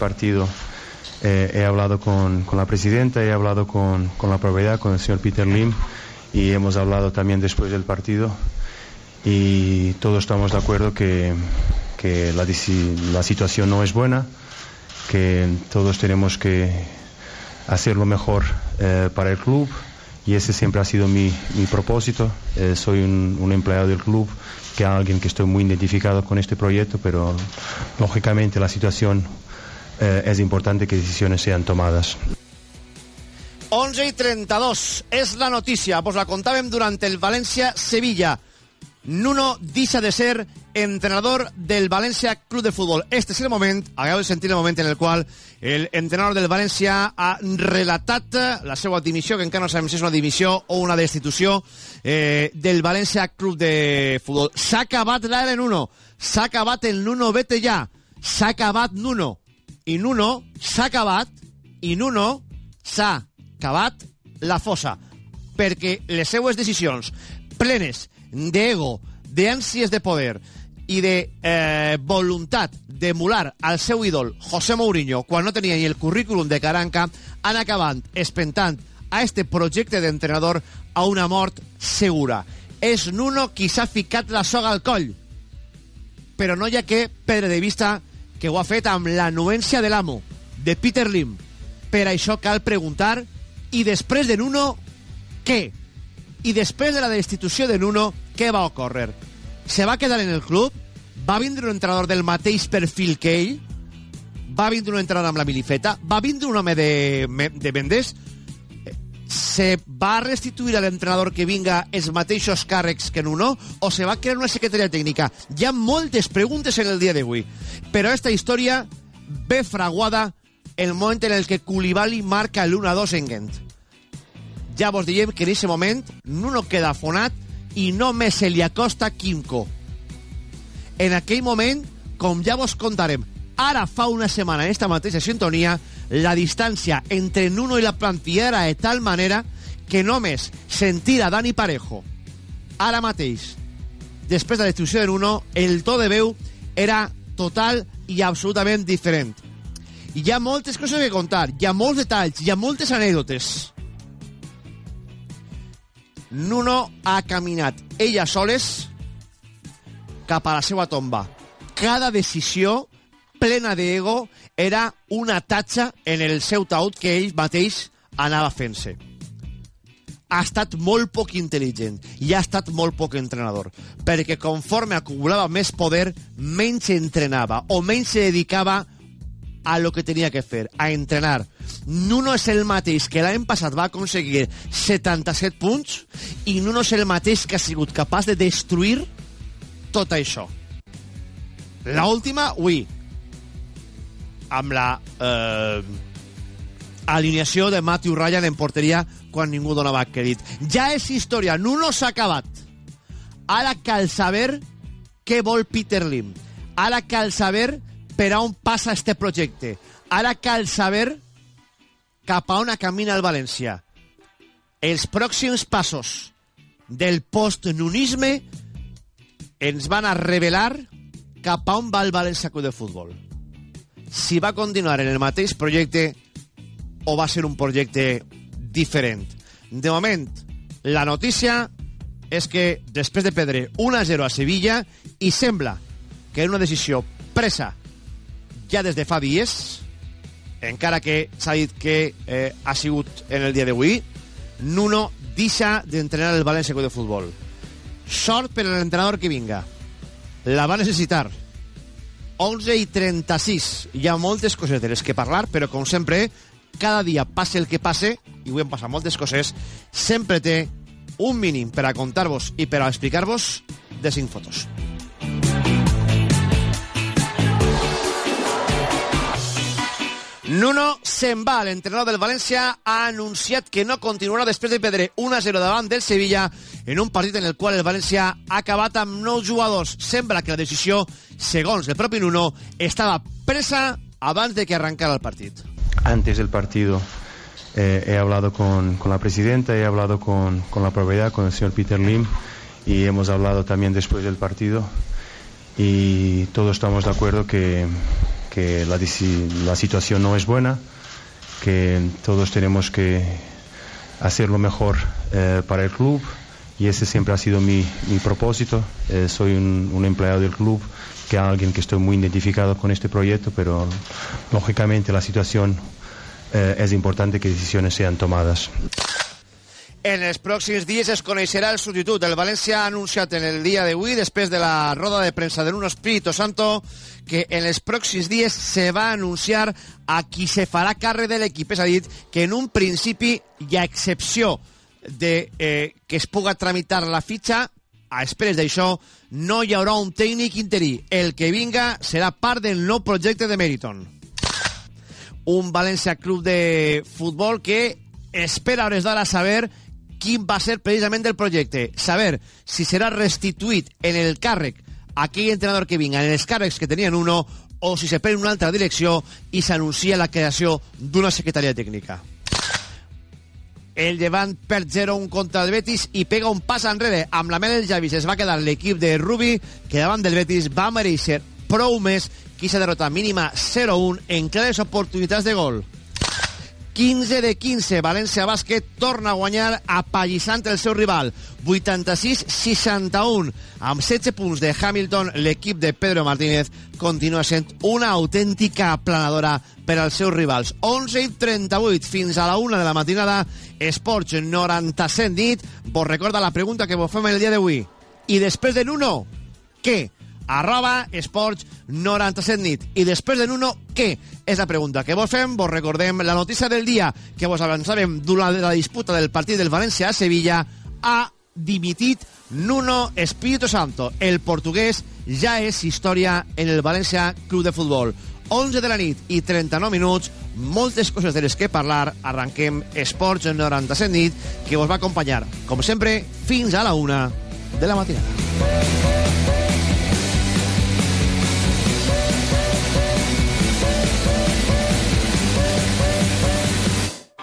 partido eh, he hablado con, con, la presidenta, he hablado con, con, la propiedad, con el señor Peter Lim y hemos hablado también después del partido y todos estamos de acuerdo que, que la, la, situación no es buena, que todos tenemos que hacer lo mejor eh, para el club y ese siempre ha sido mi, mi propósito. Eh, soy un, un, empleado del club, que alguien que estoy muy identificado con este proyecto, pero lógicamente la situación eh, és important que decisions sean tomadas. 11 i 32 és la notícia, pues la contàvem durant el València-Sevilla. Nuno deixa de ser entrenador del València Club de Futbol. Este és el moment, acabo de sentir el moment en el qual el entrenador del València ha relatat la seva dimissió, que encara no sabem si és una dimissió o una destitució eh, del València Club de Futbol. S'ha acabat l'ara Nuno, s'ha acabat el Nuno, vete ja, s'ha acabat Nuno i Nuno s'ha acabat i Nuno s'ha acabat la fossa perquè les seues decisions plenes d'ego, d'ànsies de poder i de eh, voluntat d'emular al seu ídol José Mourinho quan no tenia ni el currículum de Caranca han acabat espentant a este projecte d'entrenador a una mort segura. És Nuno qui s'ha ficat la soga al coll però no hi ha que perdre de vista que ho ha fet amb l'anuència de l'amo, de Peter Lim. Per això cal preguntar, i després de Nuno, què? I després de la destitució de Nuno, què va ocórrer? Se va quedar en el club? Va vindre un entrenador del mateix perfil que ell? Va vindre un entrenador amb la milifeta? Va vindre un home de, de Mendes? Se va restituir a l'entrenador que vinga els mateixos càrrecs que Nuno o se va crear una secretaria tècnica? Hi ha moltes preguntes en el dia d'avui, però aquesta història ve fraguada el moment en el que Koulibaly marca l'1-2 en Gent. Ja vos diem que en aquest moment Nuno queda afonat i només se li acosta Quimco. En aquell moment, com ja vos contarem, ara fa una setmana en esta mateixa sintonia, la distància entre Nuno i la plantilla era de tal manera que només sentir a Dani Parejo ara mateix, després de la destrucció de Nuno, el to de veu era total i absolutament diferent. Hi ha moltes coses que contar, hi ha molts detalls, hi ha moltes anècdotes. Nuno ha caminat ella soles cap a la seva tomba. Cada decisió plena d'ego era una tatxa en el seu taüt que ell mateix anava fent-se. Ha estat molt poc intel·ligent i ha estat molt poc entrenador, perquè conforme acumulava més poder, menys entrenava o menys se dedicava a lo que tenia que fer, a entrenar. Nuno és el mateix que l'any passat va aconseguir 77 punts i Nuno és el mateix que ha sigut capaç de destruir tot això. L'última, ui, amb la eh, alineació de Matthew Ryan en porteria quan ningú donava crèdit. Ja és història, Nuno s'ha acabat. Ara cal saber què vol Peter Lim. Ara cal saber per a on passa este projecte. Ara cal saber cap a on camina el València. Els pròxims passos del post-nunisme ens van a revelar cap a on va el València de Futbol si va continuar en el mateix projecte o va ser un projecte diferent. De moment, La notícia és que després de perdre 1-0 a Sevilla i sembla que en una decisió presa ja des de fa dies, encara que s'ha dit que eh, ha sigut en el dia d'avui, Nuno deixa d'entrenar el València Club de Futbol. Sort per a l'entrenador que vinga. La va necessitar. 11 i 36. Hi ha moltes coses de les que parlar, però com sempre, cada dia passe el que passe, i avui hem passat moltes coses, sempre té un mínim per a contar-vos i per a explicar-vos de 5 fotos. Nuno se'n va. L'entrenador del València ha anunciat que no continuarà després de perdre 1-0 davant del Sevilla en un partit en el qual el València ha acabat amb nou jugadors. Sembla que la decisió, segons el propi Nuno, estava presa abans de que arrancara el partit. Antes del partido eh, he hablado con, con, la presidenta, he hablado con, con la propiedad, con el señor Peter Lim y hemos hablado también después del partido y todos estamos de acuerdo que que la, la situación no es buena, que todos tenemos que hacer lo mejor eh, para el club y ese siempre ha sido mi, mi propósito. Eh, soy un, un, empleado del club, que alguien que estoy muy identificado con este proyecto, pero lógicamente la situación eh, es importante que decisiones sean tomadas. En els pròxims dies es coneixerà el substitut. El València ha anunciat en el dia d'avui, després de la roda de premsa de Nuno Espíritu Santo, que en els pròxims dies se va anunciar a qui se farà càrrec de l'equip. És a dir, que en un principi hi ha excepció de eh, que es puga tramitar la fitxa, a esperes d'això no hi haurà un tècnic interí. El que vinga serà part del nou projecte de Meriton. Un València Club de Futbol que espera hores d'ara saber quin va ser precisament el projecte. Saber si serà restituït en el càrrec aquell entrenador que vinga, en els càrrecs que tenien uno, o si se pren una altra direcció i s'anuncia la creació d'una secretaria tècnica. El llevant per 0-1 contra el Betis i pega un pas enrere. Amb la mel del Javis es va quedar l'equip de Rubi, que davant del Betis va mereixer prou més que aquesta derrota mínima 0-1 en clares oportunitats de gol. 15 de 15. València Bàsquet torna a guanyar apallissant el seu rival. 86-61. Amb 16 punts de Hamilton, l'equip de Pedro Martínez continua sent una autèntica aplanadora per als seus rivals. 11 i 38 fins a la 1 de la matinada. Esports 97 nit. Vos recorda la pregunta que vos fem el dia d'avui. I després de l'Uno, què? Arroba esports 97 nit. I després de Nuno, què? És la pregunta que vos fem. Vos recordem la notícia del dia que vos avançàvem durant la disputa del partit del València a Sevilla. Ha dimitit Nuno Espíritu Santo. El portuguès ja és història en el València Club de Futbol. 11 de la nit i 39 minuts, moltes coses de les que parlar. Arranquem Esports 97 nit, que vos va acompanyar, com sempre, fins a la una de la matinada.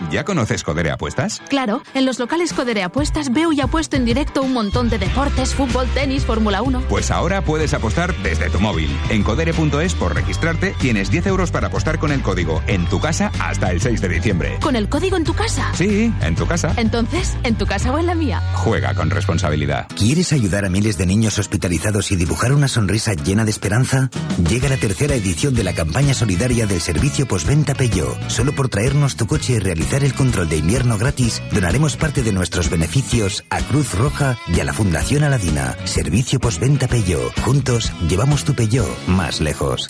¿Ya conoces Codere Apuestas? Claro, en los locales Codere Apuestas veo y apuesto en directo un montón de deportes, fútbol, tenis, Fórmula 1. Pues ahora puedes apostar desde tu móvil. En codere.es por registrarte tienes 10 euros para apostar con el código en tu casa hasta el 6 de diciembre. ¿Con el código en tu casa? Sí, en tu casa. Entonces, ¿en tu casa o en la mía? Juega con responsabilidad. ¿Quieres ayudar a miles de niños hospitalizados y dibujar una sonrisa llena de esperanza? Llega la tercera edición de la campaña solidaria del servicio postventa Peugeot. Solo por traernos tu coche y realizar el control de invierno gratis, donaremos parte de nuestros beneficios a Cruz Roja y a la Fundación Aladina. Servicio postventa Peugeot. Juntos llevamos tu Peugeot más lejos.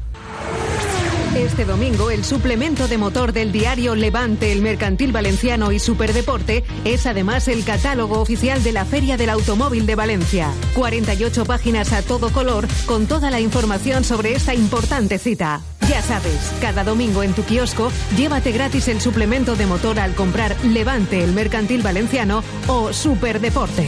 Este domingo, el suplemento de motor del diario Levante, el Mercantil Valenciano y Superdeporte es además el catálogo oficial de la Feria del Automóvil de Valencia. 48 páginas a todo color con toda la información sobre esta importante cita. Ya sabes, cada domingo en tu kiosco, llévate gratis el suplemento de motor al comprar Levante, el Mercantil Valenciano o Superdeporte.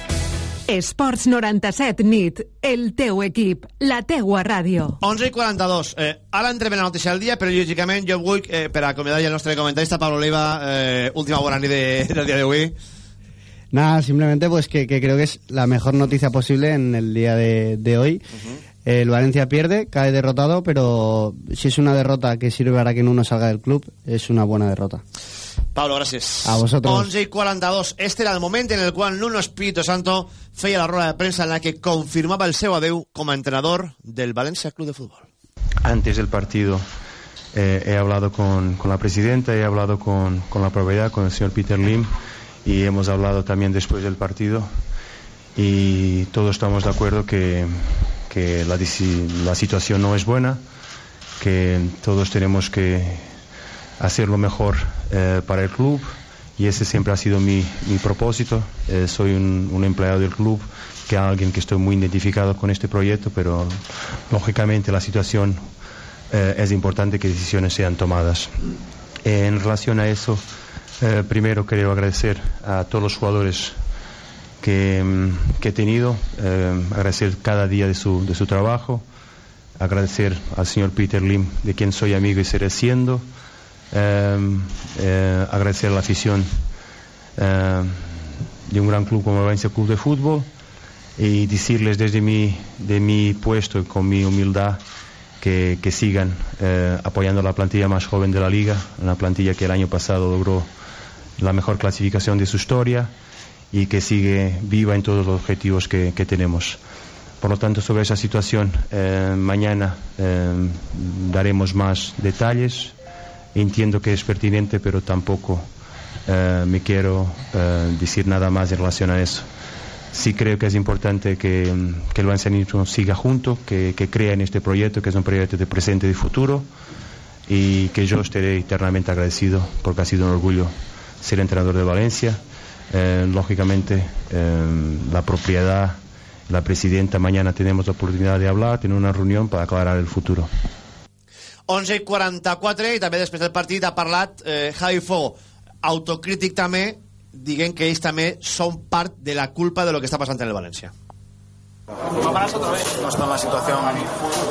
Esports 97 nit, el teu equip, la teua ràdio. 11 i 42. Eh, ara entrem en la notícia del dia, però lògicament jo vull, eh, per acomiadar ja el nostre comentarista, Pablo Leiva, eh, última bona nit de, del dia d'avui. Nada, simplemente pues que, que, creo que es la mejor noticia posible en el día de, de hoy. Uh -huh. El Valencia pierde, cae derrotado, pero si es una derrota que sirve para que uno salga del club, es una buena derrota. Pablo, gràcies. A vosotros. 11 i 42. Este era el moment en el qual Nuno Espíritu Santo feia la rueda de prensa en la que confirmaba el seu adeu como entrenador del Valencia Club de Fútbol. Antes del partido eh, he hablado con, con, la presidenta, he hablado con, con, la propiedad, con el señor Peter Lim y hemos hablado también después del partido y todos estamos de acuerdo que, que la, la situación no es buena, que todos tenemos que hacer lo mejor eh, para el club y ese siempre ha sido mi, mi propósito. Eh, soy un, un, empleado del club, que alguien que estoy muy identificado con este proyecto, pero lógicamente la situación eh, es importante que decisiones sean tomadas. en relación a eso, eh, primero quiero agradecer a todos los jugadores que, que he tenido, eh, agradecer cada día de su, de su trabajo, agradecer al señor Peter Lim, de quien soy amigo y seré siendo. Eh, eh, agradecer a la afición eh, de un gran club como Valencia Club de Fútbol y decirles desde mi, de mi puesto y con mi humildad que, que sigan eh, apoyando a la plantilla más joven de la liga, una plantilla que el año pasado logró la mejor clasificación de su historia y que sigue viva en todos los objetivos que, que tenemos. Por lo tanto, sobre esa situación, eh, mañana eh, daremos más detalles. Entiendo que es pertinente, pero tampoco eh, me quiero eh, decir nada más en relación a eso. Sí creo que es importante que, que el valencianismo siga junto, que, crea en este proyecto, que es un proyecto de presente y de futuro, y que yo estaré eternamente agradecido porque ha sido un orgullo ser entrenador de Valencia. Eh, lógicamente, la propiedad, la presidenta, mañana tenemos la oportunidad de hablar, tener una reunión para aclarar el futuro. 11 i 44 i també després del partit ha parlat eh, Javi Fogo autocrític també que ells també són part de la culpa de lo que està passant en el València. No está en la situación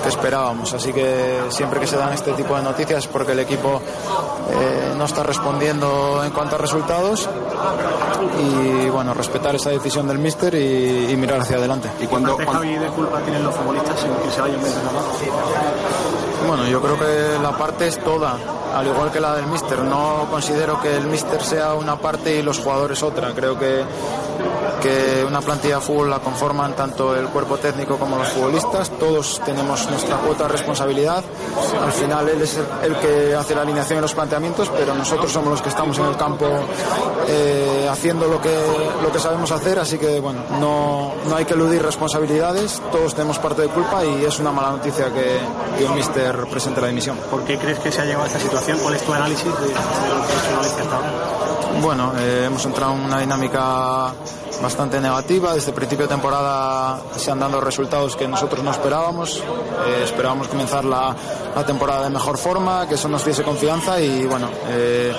que esperábamos, así que siempre que se dan este tipo de noticias es porque el equipo eh, no está respondiendo en cuanto a resultados y bueno, respetar esa decisión del míster y, y mirar hacia adelante. ¿Y cuando, cuando... de culpa tienen los futbolistas en que se vayan de Bueno, yo creo que la parte es toda, al igual que la del míster. No considero que el míster sea una parte y los jugadores otra. Creo que que una plantilla de fútbol la conforman tanto el cuerpo técnico como los futbolistas. Todos tenemos nuestra cuota de responsabilidad. Al final él es el, que hace la alineación y los planteamientos, pero nosotros somos los que estamos en el campo eh, haciendo lo que, lo que sabemos hacer. Así que bueno, no, no hay que eludir responsabilidades. Todos tenemos parte de culpa y es una mala noticia que, que un míster presente la dimisión. ¿Por qué crees que se ha llegado a esta situación? ¿Cuál es tu análisis de, de lo que ha hecho hasta ahora? Bueno, eh, hemos entrado en una dinámica bastante negativa. Desde el principio de temporada se han dado resultados que nosotros no esperábamos. Eh, esperábamos comenzar la, la, temporada de mejor forma, que eso nos diese confianza y bueno, eh,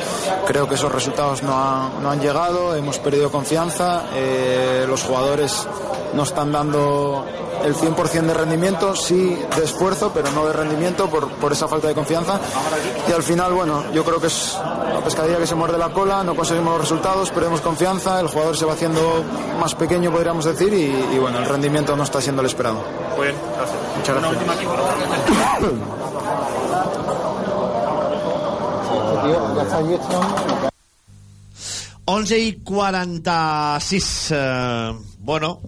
creo que esos resultados no han, no han llegado, hemos perdido confianza, eh, los jugadores no están dando el 100% de rendimiento, sí de esfuerzo, pero no de rendimiento por, por, esa falta de confianza. Y al final, bueno, yo creo que es la pescadilla que se muerde la cola, no conseguimos los resultados, perdemos confianza, el jugador se va haciendo más pequeño, podríamos decir, y, y bueno, el rendimiento no está siendo el esperado. Muy bien, gracias. Muchas gracias. Una última 11 y 46. Eh, bueno,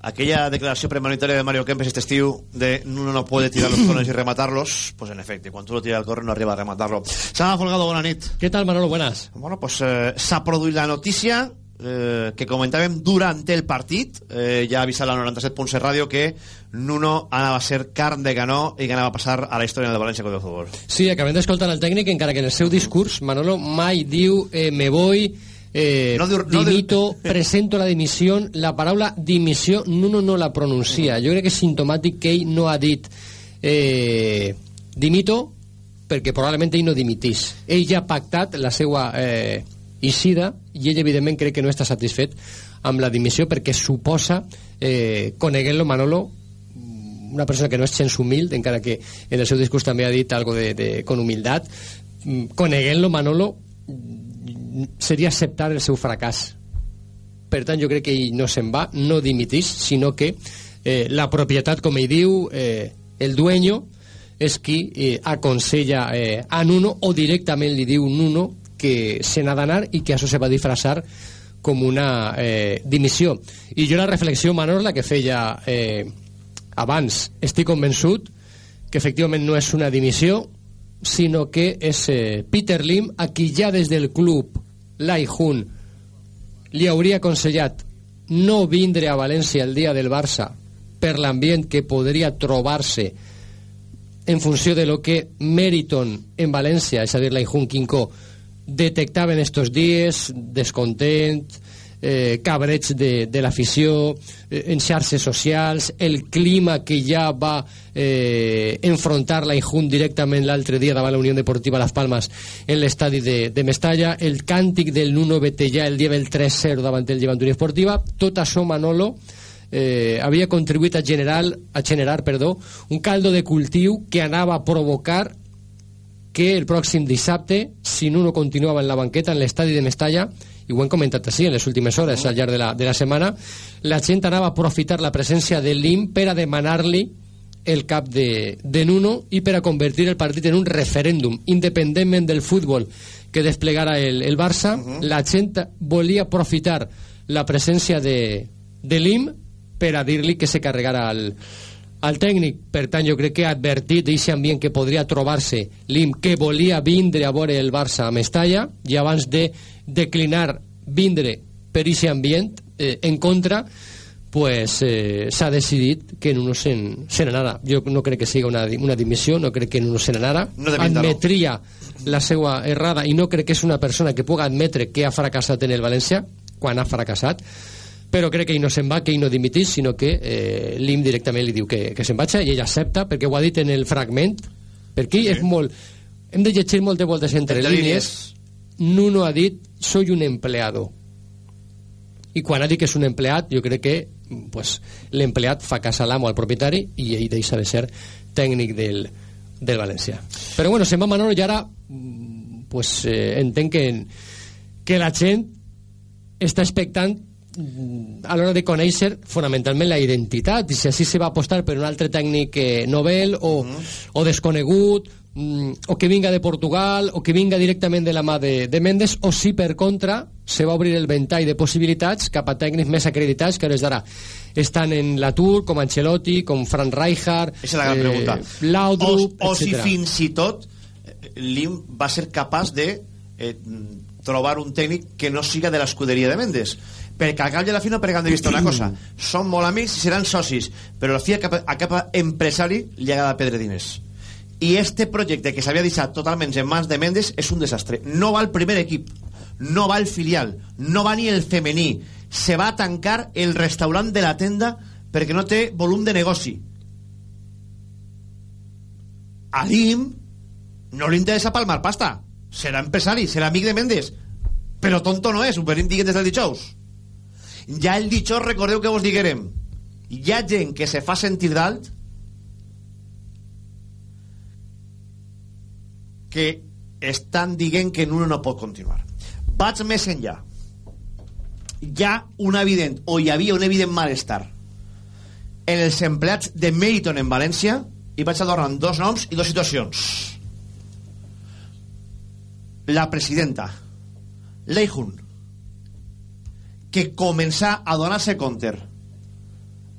aquella declaració premonitoria de Mario Kempes este estiu de uno no puede tirar los corners y rematarlos, pues en efecte, quan tu lo tira el corner no arriba a rematarlo. Sala Folgado, bona nit. ¿Qué tal, Manolo? Buenas. Bueno, pues eh, s'ha produït la notícia eh, que comentàvem durant el partit, eh, ja ha avisat la 97.7 Ràdio que Nuno anava a ser carn de canó i que anava a passar a la història del València Club de Futbol. Sí, acabem d'escoltar el tècnic, encara que en el seu discurs Manolo mai diu eh, me voy, eh, No diu- no dimito, presento la dimissió, la paraula dimissió Nuno no la pronuncia. Jo crec que és sintomàtic que ell no ha dit eh, dimito perquè probablement ell no dimitís. Ell ja ha pactat la seva eh, eixida i ell evidentment crec que no està satisfet amb la dimissió perquè suposa, eh, coneguent-lo Manolo, una persona que no és gens humil, encara que en el seu discurs també ha dit algo de, de, con humildat, mm, coneguent-lo Manolo mm, seria acceptar el seu fracàs. Per tant, jo crec que ell no se'n va, no dimitís, sinó que eh, la propietat, com ell diu, eh, el dueño, és qui eh, aconsella eh, a Nuno o directament li diu Nuno que se n'ha d'anar i que això se va disfraçar com una eh, dimissió. I jo la reflexió, Manol, la que feia eh, abans, estic convençut que efectivament no és una dimissió, sinó que és eh, Peter Lim, a qui ja des del club Lai Hun li hauria aconsellat no vindre a València el dia del Barça per l'ambient que podria trobar-se en funció de lo que Meriton en València, és a dir, la Ijun Quincó, detectaven estos dies, descontent, eh, cabreig de, de l'afició, eh, en xarxes socials, el clima que ja va eh, enfrontar la Ijun directament l'altre dia davant la Unió Deportiva Las Palmas en l'estadi de, de Mestalla, el càntic del Nuno Betellà el dia del 3-0 davant el Llevant Unió Esportiva, tot això Manolo eh, havia contribuït a generar, a generar perdó, un caldo de cultiu que anava a provocar que el pròxim dissabte, si Nuno continuava en la banqueta en l'estadi de Mestalla, i ho hem comentat així en les últimes hores al llarg de la, de la setmana, la gent anava a aprofitar la presència de l'IM per a demanar-li el cap de, de Nuno i per a convertir el partit en un referèndum, independentment del futbol que desplegara el, el Barça, la gent volia aprofitar la presència de, de l'IM per a dir-li que se carregara al, al tècnic. Per tant, jo crec que ha advertit d'aquest ambient que podria trobar-se l'IM que volia vindre a veure el Barça a Mestalla i abans de declinar vindre per aquest ambient eh, en contra pues eh, s'ha decidit que Nuno se, se n'anara. Jo no crec que siga una, una dimissió, no crec que Nuno se n'anara. No. Admetria la seva errada i no crec que és una persona que pugui admetre que ha fracassat en el València quan ha fracassat però crec que ell no se'n va, que ell no dimitís, sinó que eh, l'IM directament li diu que, que se'n vaig i ell accepta, perquè ho ha dit en el fragment, perquè sí. és molt... Hem de llegir moltes voltes entre, Entre línies. Nuno ha dit, soy un empleado. I quan ha dit que és un empleat, jo crec que pues, l'empleat fa cas a l'amo, al propietari, i ell deixa de ser tècnic del, del València. Però bueno, se'n va Manolo i ara mm, pues, eh, entenc que, que la gent està expectant mm, a l'hora de conèixer fonamentalment la identitat i si així se va apostar per un altre tècnic eh, novel o, o desconegut mm, o que vinga de Portugal o que vinga directament de la mà de, de Mendes o si per contra se va obrir el ventall de possibilitats cap a tècnics més acreditats que a hores d'ara. Estan en l'atur com Ancelotti, com Fran Rijkaard és la gran pregunta. Laudrup, o, o si fins i tot eh, l'IM va ser capaç de eh, trobar un tècnic que no siga de l'escuderia de Mendes perquè al cap i a la fi no perquè han de vista una cosa. Són molt amics i seran socis però la fi a cap, a cap empresari li agrada perdre diners i este projecte que s'havia deixat totalment en mans de Mendes és un desastre no va el primer equip no va el filial no va ni el femení se va a tancar el restaurant de la tenda perquè no té volum de negoci. A l'IM no li interessa palmar pasta. Serà empresari, serà amic de Mendes. Però tonto no és, ho venim dient des del dijous. Ja el dijous recordeu que vos diguerem. Hi ha gent que se fa sentir dalt que estan dient que Nuno no pot continuar. Vaig més enllà. Hi ha un evident, o hi havia un evident malestar en els empleats de Meriton en València i vaig adornar dos noms i dues situacions. La presidenta, Leijun, que començà a donar-se compte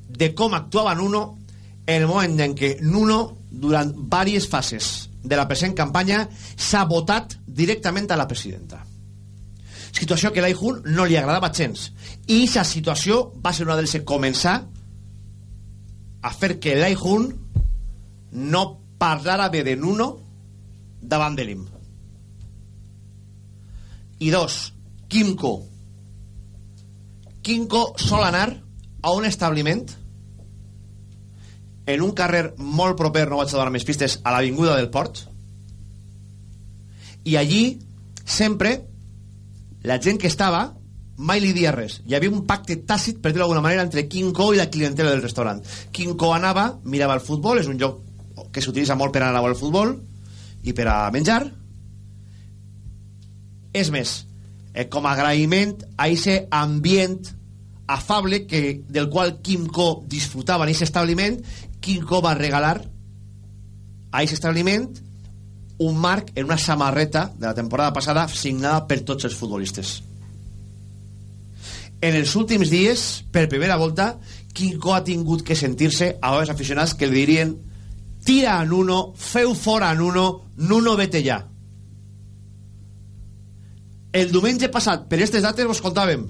de com actuava Nuno en el moment en què Nuno, durant diverses fases de la present campanya, s'ha votat directament a la presidenta. Situació que l'Aihun no li agradava gens. I aquesta situació va ser una dels que començar a fer que l'Aihun no parlara bé de Nuno davant de l'IM. I dos, Quimco. Quimco sol anar a un establiment en un carrer molt proper, no vaig a donar més pistes, a l'Avinguda del Port, i allí sempre la gent que estava mai li dia res. Hi havia un pacte tàcit, per dir-ho d'alguna manera, entre Quinco i la clientela del restaurant. Quinco anava, mirava el futbol, és un lloc que s'utilitza molt per anar a veure el futbol i per a menjar. És més, eh, com a agraïment a aquest ambient afable que, del qual Quimco disfrutava en aquest establiment, Quimco va regalar a aquest establiment un marc en una samarreta de la temporada passada signada per tots els futbolistes. En els últims dies, per primera volta, Quinco ha tingut que sentir-se a els aficionats que li dirien tira a Nuno, feu fora a Nuno, Nuno vete ja. El diumenge passat, per aquestes dates, vos contàvem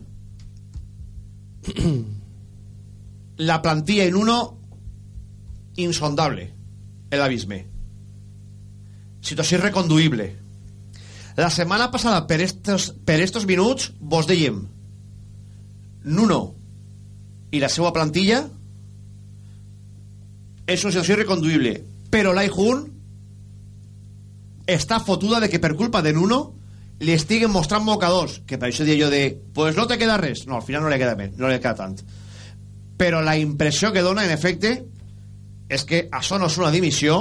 la plantilla en uno insondable el abisme. Situació irreconduïble. La setmana passada per estos, per estos minuts vos dèiem Nuno i la seva plantilla és una situació irreconduïble però l'Aihun està fotuda de que per culpa de Nuno li estiguen mostrant mocadors que per això dia jo de pues no te queda res no, al final no li queda bé, no li queda tant. Però la impressió que dona en efecte és que això no és una dimissió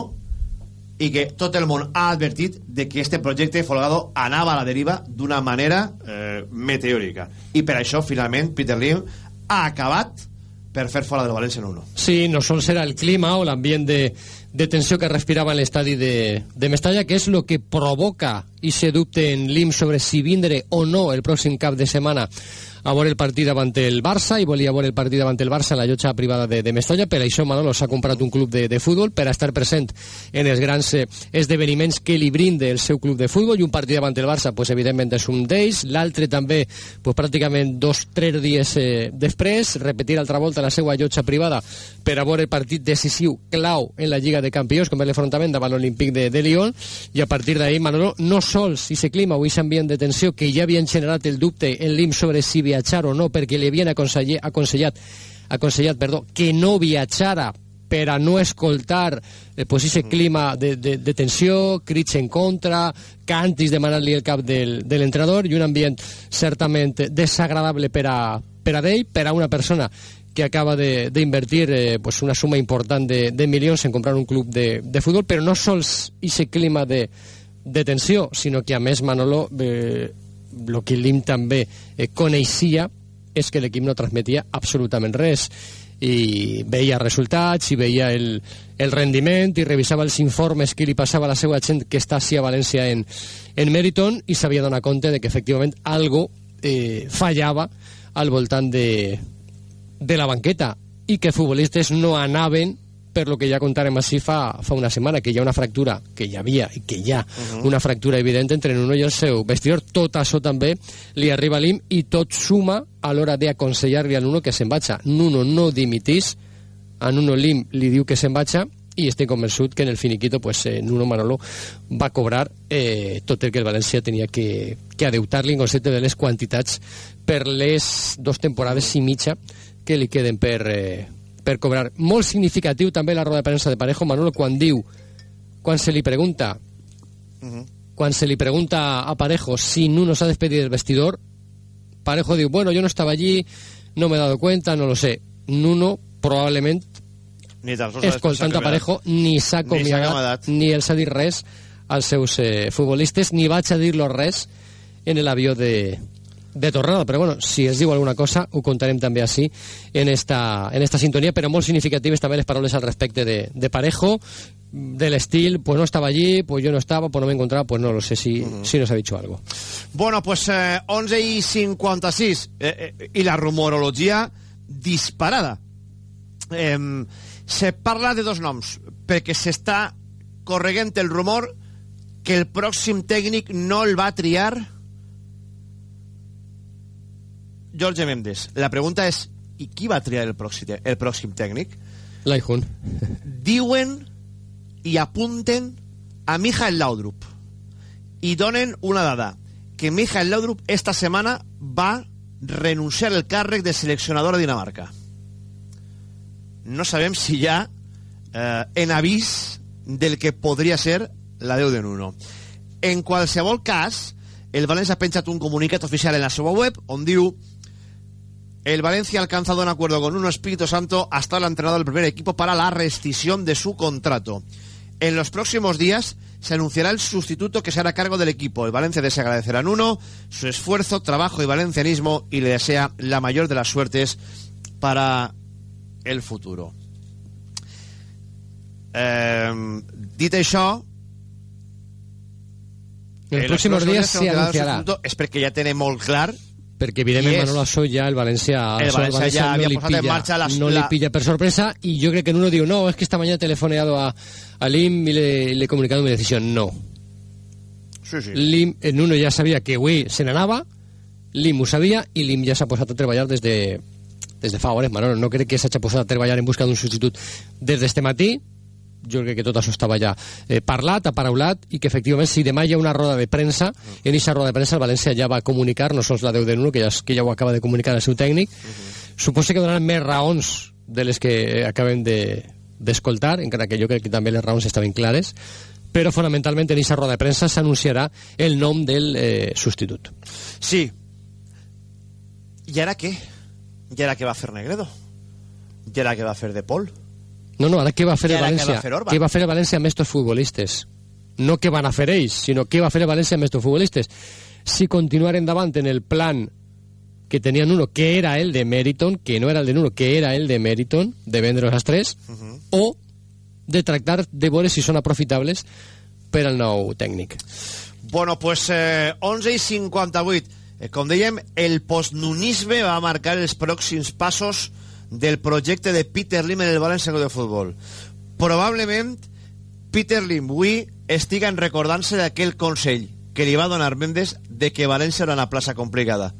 i que tot el món ha advertit de que este projecte Folgado anava a la deriva d'una manera eh, meteòrica. I per això finalment Peter Lim ha acabat per fer fora del València en 1 Sí, no sols era el clima o l'ambient de, de tensió que respirava en l'estadi de, de Mestalla, que és el que provoca i se dubte en l'IM sobre si vindre o no el pròxim cap de setmana a veure el partit davant el Barça i volia veure el partit davant el Barça en la llotja privada de, de Mestalla. Per això Manolo s'ha comprat un club de, de futbol per a estar present en els grans eh, esdeveniments que li brinde el seu club de futbol i un partit davant el Barça, pues, evidentment, és un d'ells. L'altre també, pues, pràcticament dos, tres dies eh, després, repetir altra volta la seva llotja privada per a veure el partit decisiu, clau en la Lliga de Campions, com és l'afrontament davant l'Olímpic de, de Lyon, i a partir d'ahir, Manolo, no sols i se clima o aquest ambient de tensió que ja havien generat el dubte en l'IM sobre si viatjar o no, perquè li havien aconsellat, aconsellat, aconsellat perdó, que no viatjara per a no escoltar eh, pues, ese clima de, de, de tensió, crits en contra, cantis demanant-li el cap del, de l'entrenador i un ambient certament desagradable per a, per a ell, per a una persona que acaba d'invertir eh, pues una suma important de, de milions en comprar un club de, de futbol, però no sols aquest clima de, de tensió, sinó que a més Manolo eh, que l'IM també eh, coneixia és que l'equip no transmetia absolutament res. I veia resultats i veia el, el rendiment i revisava els informes que li passava a la seva gent que està així a València en, en Meriton i s'havia donat compte de que efectivament algo eh, fallava al voltant de, de la banqueta i que futbolistes no anaven per lo que ja contarem així fa, fa una setmana, que hi ha una fractura, que hi havia i que hi ha uh -huh. una fractura evident entre Nuno i el seu vestidor. Tot això també li arriba a l'IM i tot suma a l'hora d'aconsellar-li a Nuno que se'n vaja. Nuno no dimitís, a Nuno l'IM li diu que se'n vaja i estic convençut que en el finiquito pues, eh, Nuno Manolo va cobrar eh, tot el que el València tenia que, que adeutar-li en concepte de les quantitats per les dos temporades i mitja que li queden per, eh, per cobrar. Molt significatiu també la roda de premsa de Parejo Manolo quan diu, quan se li pregunta uh -huh. quan se li pregunta a Parejo si Nuno s'ha despedit del vestidor Parejo diu, bueno, yo no estaba allí no me he dado cuenta, no lo sé Nuno probablement ni escoltant a Parejo ni s'ha acomiadat ni, ni els ha dit res als seus eh, futbolistes ni vaig a dir-lo res en l'avió de, de tornada, però bueno, si es diu alguna cosa ho contarem també així en esta, en esta sintonia, però molt significatives també les paraules al respecte de, de Parejo del estil, pues no estaba allí, pues yo no estaba, pues no me encontraba, pues no lo sé si, uh -huh. si nos ha dicho algo. Bueno, pues eh, 11 y 56 eh, eh, y la rumorologia disparada. Eh, se parla de dos noms, perquè s'està correguent el rumor que el pròxim tècnic no el va triar Jorge Méndez. La pregunta és, i qui va triar el pròxim, el pròxim tècnic? Laihun. Diuen i apunten a Michael Laudrup i donen una dada que Michael Laudrup esta setmana va renunciar el càrrec de seleccionador a Dinamarca no sabem si hi ha eh, en avís del que podria ser la 10 de Nuno en qualsevol cas el València ha penjat un comunicat oficial en la seva web on diu el Valencia ha alcanzado un acuerdo con Nuno Espíritu Santo hasta el entrenador del primer equipo para la rescisión de su contrato. En los próximos días se anunciará el sustituto que se hará cargo del equipo. El Valencia desea agradecer a Nuno su esfuerzo, trabajo y valencianismo y le desea la mayor de las suertes para el futuro. Eh, dit això... En els pròxims dies s'hi anunciarà. És perquè ja tenen molt clar perquè evidentment Manolo ja el València, el València, el València ja no, li pilla, en no li pilla per sorpresa y yo creo que Nuno diu no, es que esta mañana he telefoneado a, a Lim y le, le he comunicado mi decisión no. Sí, sí. Lim, eh, Nuno ja sabia que avui se n'anava Lim ho sabia i Lim ja s'ha posat a treballar des de, des de fa hores Manolo, no crec que s'hagi posat a treballar en busca d'un substitut des d'este matí jo crec que tot això estava ja eh, parlat, aparaulat, i que efectivament si demà hi ha una roda de premsa, mm. en aquesta roda de premsa el València ja va comunicar, no sols la 10 de 1, que ja, que ja ho acaba de comunicar el seu tècnic, mm -hmm. suposo que donaran més raons de les que acabem d'escoltar, de, encara que jo crec que també les raons estaven clares, però fonamentalment en aquesta roda de premsa s'anunciarà el nom del eh, substitut. Sí. I ara què? I ara què va fer Negredo? I ara què va fer De Paul? No, no, ara què va fer el València? Què va fer, què va fer el València amb estos futbolistes? No què van a fer ells, sinó què va fer el València amb estos futbolistes. Si continuar endavant en el plan que tenien uno, que era el de Meriton, que no era el de Nuno, que era el de Meriton, de vendre els tres, uh -huh. o de tractar de veure si són aprofitables per al nou tècnic. Bueno, pues eh, 11 i 58. Eh, com dèiem, el postnunisme va marcar els pròxims passos del projecte de Peter Lim en el València de Futbol. Probablement Peter Lim avui estiguen recordant-se d'aquell consell que li va donar Mendes de que València era una plaça complicada.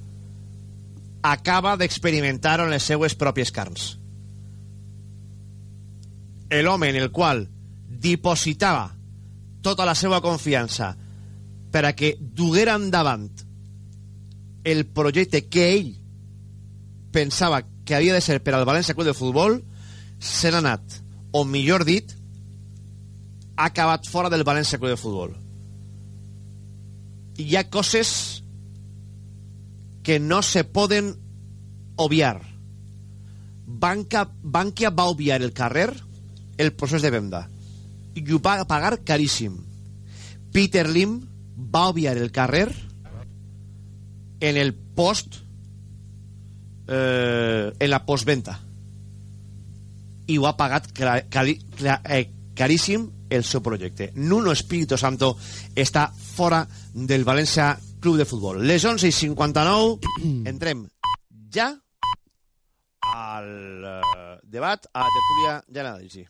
Acaba d'experimentar en les seues pròpies carns. L'home en el qual dipositava tota la seva confiança per a que duguera endavant el projecte que ell pensava que havia de ser per al València Club de Futbol se n'ha anat, o millor dit ha acabat fora del València Club de Futbol. Hi ha coses que no se poden obviar. Banca, Bankia va obviar el carrer el procés de venda i ho va pagar caríssim. Peter Lim va obviar el carrer en el post eh, en la postventa i ho ha pagat cari, eh, caríssim el seu projecte. Nuno Espíritu Santo està fora del València Club de Futbol. Les 11 i 59 entrem ja al eh, debat a tertúlia i l'anàlisi.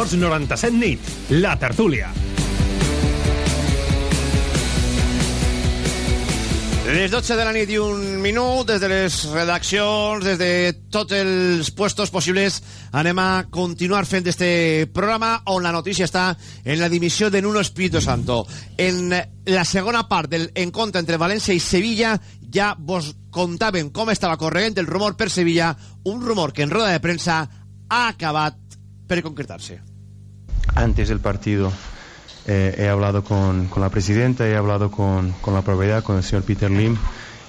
Esports 97 nit, la tertúlia. Les 12 de la nit i un minut, des de les redaccions, des de tots els puestos possibles, anem a continuar fent este programa on la notícia està en la dimissió de Nuno Espíritu Santo. En la segona part del encontre entre València i Sevilla ja vos contaven com estava corrent el rumor per Sevilla, un rumor que en roda de premsa ha acabat per concretar-se. Antes del partido eh, he hablado con, con, la presidenta, he hablado con, con, la propiedad, con el señor Peter Lim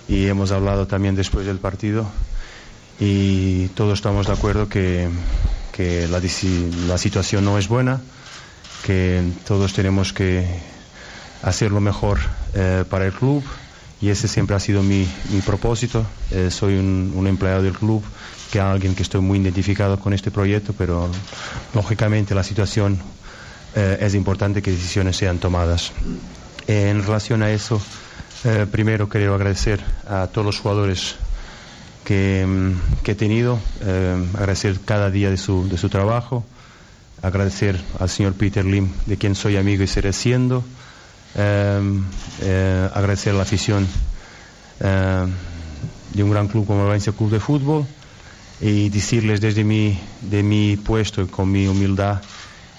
y hemos hablado también después del partido y todos estamos de acuerdo que, que la, la, situación no es buena, que todos tenemos que hacer lo mejor eh, para el club y ese siempre ha sido mi, mi propósito. Eh, soy un, un, empleado del club, que alguien que estoy muy identificado con este proyecto, pero lógicamente la situación eh, es importante que decisiones sean tomadas. en relación a eso, eh, primero quiero agradecer a todos los jugadores que, mm, que he tenido, eh, agradecer cada día de su, de su trabajo, agradecer al señor Peter Lim, de quien soy amigo y seré siendo, agradecer a la afición de un gran club como el Valencia Club de Fútbol y decirles desde mi, de mi puesto y con mi humildad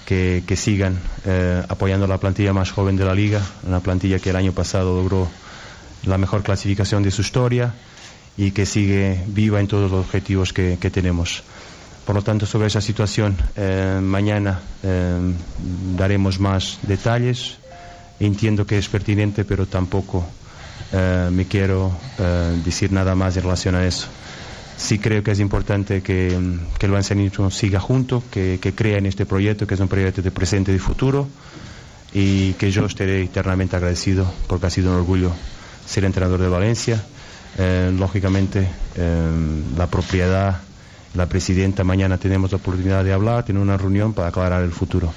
que, que sigan eh, apoyando a la plantilla más joven de la liga, una plantilla que el año pasado logró la mejor clasificación de su historia y que sigue viva en todos los objetivos que, que tenemos. Por lo tanto, sobre esa situación, eh, mañana eh, daremos más detalles. Entiendo que es pertinente, pero tampoco me quiero decir nada más en relación a eso sí creo que es importante que, que el valencianismo siga junto, que, que, crea en este proyecto, que es un proyecto de presente y de futuro, y que yo estaré eternamente agradecido porque ha sido un orgullo ser entrenador de Valencia. Eh, lógicamente, eh, la propiedad, la presidenta, mañana tenemos la oportunidad de hablar, tener una reunión para aclarar el futuro.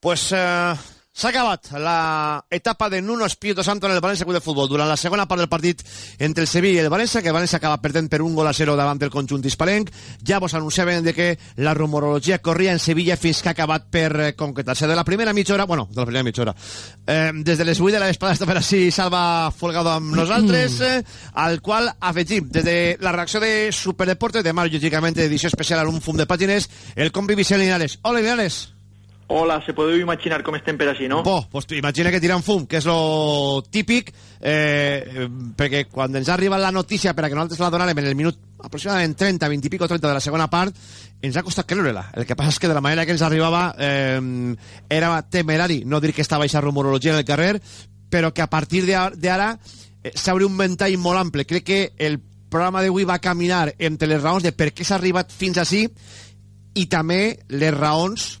Pues. Uh... S'ha acabat la etapa de Nuno Espíritu Santo en el València Club de Futbol durant la segona part del partit entre el Sevilla i el València, que el València acaba perdent per un gol a zero davant del conjunt hispalenc. Ja vos anunciaven de que la rumorologia corria en Sevilla fins que ha acabat per eh, concretar-se. De la primera mitja hora, bueno, de la primera mitja hora, eh, des de les 8 de la vesprada està per així Salva Folgado amb nosaltres, eh, al qual afegim, des de la reacció de Superdeporte, demà, lògicament, edició especial a un fum de pàgines, el combi Vicent Linares. Hola, Linares. Hola, se podeu imaginar com estem per així, no? Bo, pues imagina que tiran fum, que és lo típic, eh, perquè quan ens ha arribat la notícia per a que nosaltres la donarem en el minut aproximadament 30, 20 i pico, 30 de la segona part, ens ha costat creure-la. El que passa és que de la manera que ens arribava eh, era temerari no dir que estava aquesta rumorologia en el carrer, però que a partir d'ara eh, s'obre un ventall molt ample. Crec que el programa d'avui va caminar entre les raons de per què s'ha arribat fins així i també les raons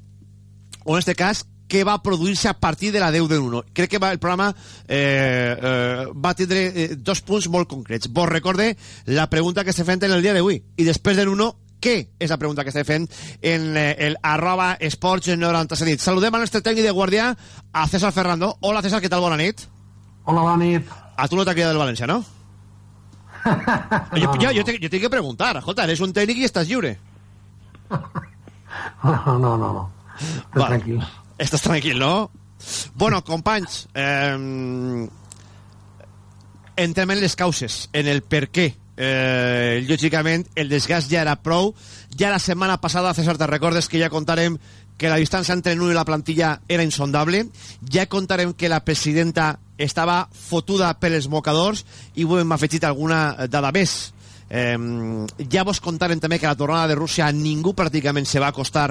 o en este cas què va produir-se a partir de la 10 de 1. Crec que va, el programa eh, eh, va tindre eh, dos punts molt concrets. Vos recorde la pregunta que s'ha fet en el dia d'avui. I després del 1, què és la pregunta que estem fent en eh, el arroba esports 97 nit. Saludem al nostre tècnic de guàrdia, a César Ferrando. Hola, César, què tal? Bona nit. Hola, bona nit. A tu no t'ha cridat del València, no? no, jo, jo, jo, jo tinc que preguntar. Escolta, eres un tècnic i estàs lliure. no, no, no. no. Estàs tranquil. Estàs tranquil, no? Bueno, companys, eh, entrem en les causes, en el per què. Eh, lògicament, el desgast ja era prou. Ja la setmana passada, César, te recordes que ja contarem que la distància entre Nuno i la plantilla era insondable. Ja contarem que la presidenta estava fotuda per els mocadors i ho hem afegit alguna dada més. Eh, ja vos contarem també que la tornada de Rússia a ningú pràcticament se va acostar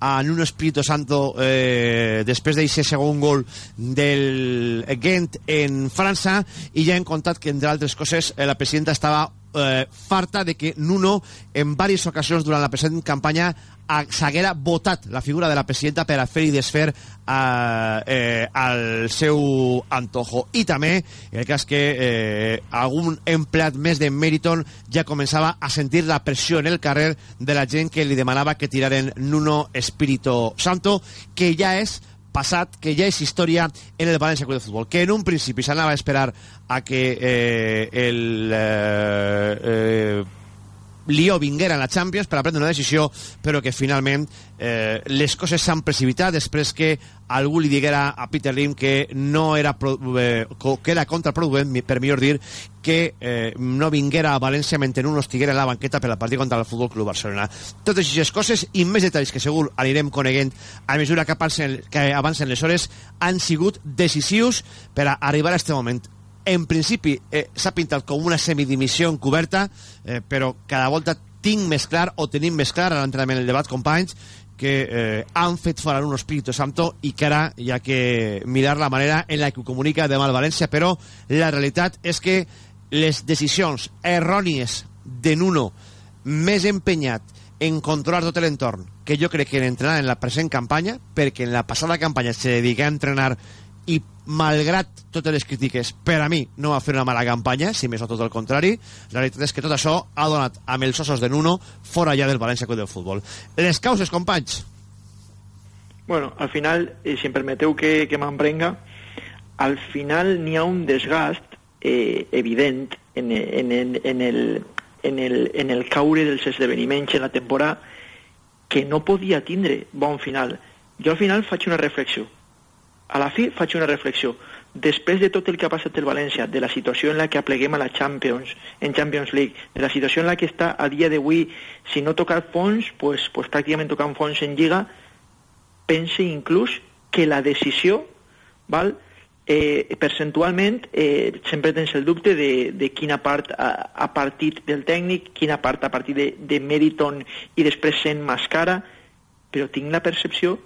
en un Espíritu Santo eh, després d'aquest segon gol del Gent en França i ja hem contat que entre altres coses eh, la presidenta estava eh, farta de que Nuno en diverses ocasions durant la present campanya s'haguera votat la figura de la presidenta per a fer i desfer a, eh, al seu antojo. I també el cas que eh, algun empleat més de Meriton ja començava a sentir la pressió en el carrer de la gent que li demanava que tiraren Nuno Espíritu Santo, que ja és passat, que ja és història en el València Club de Futbol, que en un principi s'anava a esperar a que eh, el eh, eh, Lió vinguera en la Champions per a prendre una decisió, però que finalment eh, les coses s'han precipitat després que algú li diguera a Peter Lim que no era, eh, que era contraproduent, per millor dir, que eh, no vinguera a València mentre un estiguera en la banqueta per al partit contra el Futbol Club Barcelona. Totes aquestes coses i més detalls que segur anirem coneguent a mesura que que avancen les hores han sigut decisius per a arribar a aquest moment en principi eh, s'ha pintat com una semidimissió encoberta, eh, però cada volta tinc més clar o tenim més clar a l'entrenament el debat, companys, que eh, han fet fora un Espíritu Santo i que ara hi ha que mirar la manera en la que ho comunica demà el València, però la realitat és que les decisions errònies de Nuno més empenyat en controlar tot l'entorn que jo crec que en entrenar en la present campanya perquè en la passada campanya se dedica a entrenar i malgrat totes les crítiques, per a mi no va fer una mala campanya, si més no tot el contrari, la realitat és que tot això ha donat amb els ossos de Nuno fora ja del València Club del Futbol. Les causes, companys? Bueno, al final, eh, si em permeteu que, que m'emprenga, al final n'hi ha un desgast eh, evident en, en, en, en, el, en, el, en el caure dels esdeveniments en la temporada que no podia tindre bon final. Jo al final faig una reflexió a la fi faig una reflexió. Després de tot el que ha passat el València, de la situació en la que apleguem a la Champions, en Champions League, de la situació en la que està a dia d'avui, si no tocar fons, pues, pues pràcticament tocant fons en Lliga, pense inclús que la decisió, val, eh, percentualment eh, sempre tens el dubte de, de quina part ha, ha partit del tècnic, quina part ha partit de, de Meriton i després sent Mascara, però tinc la percepció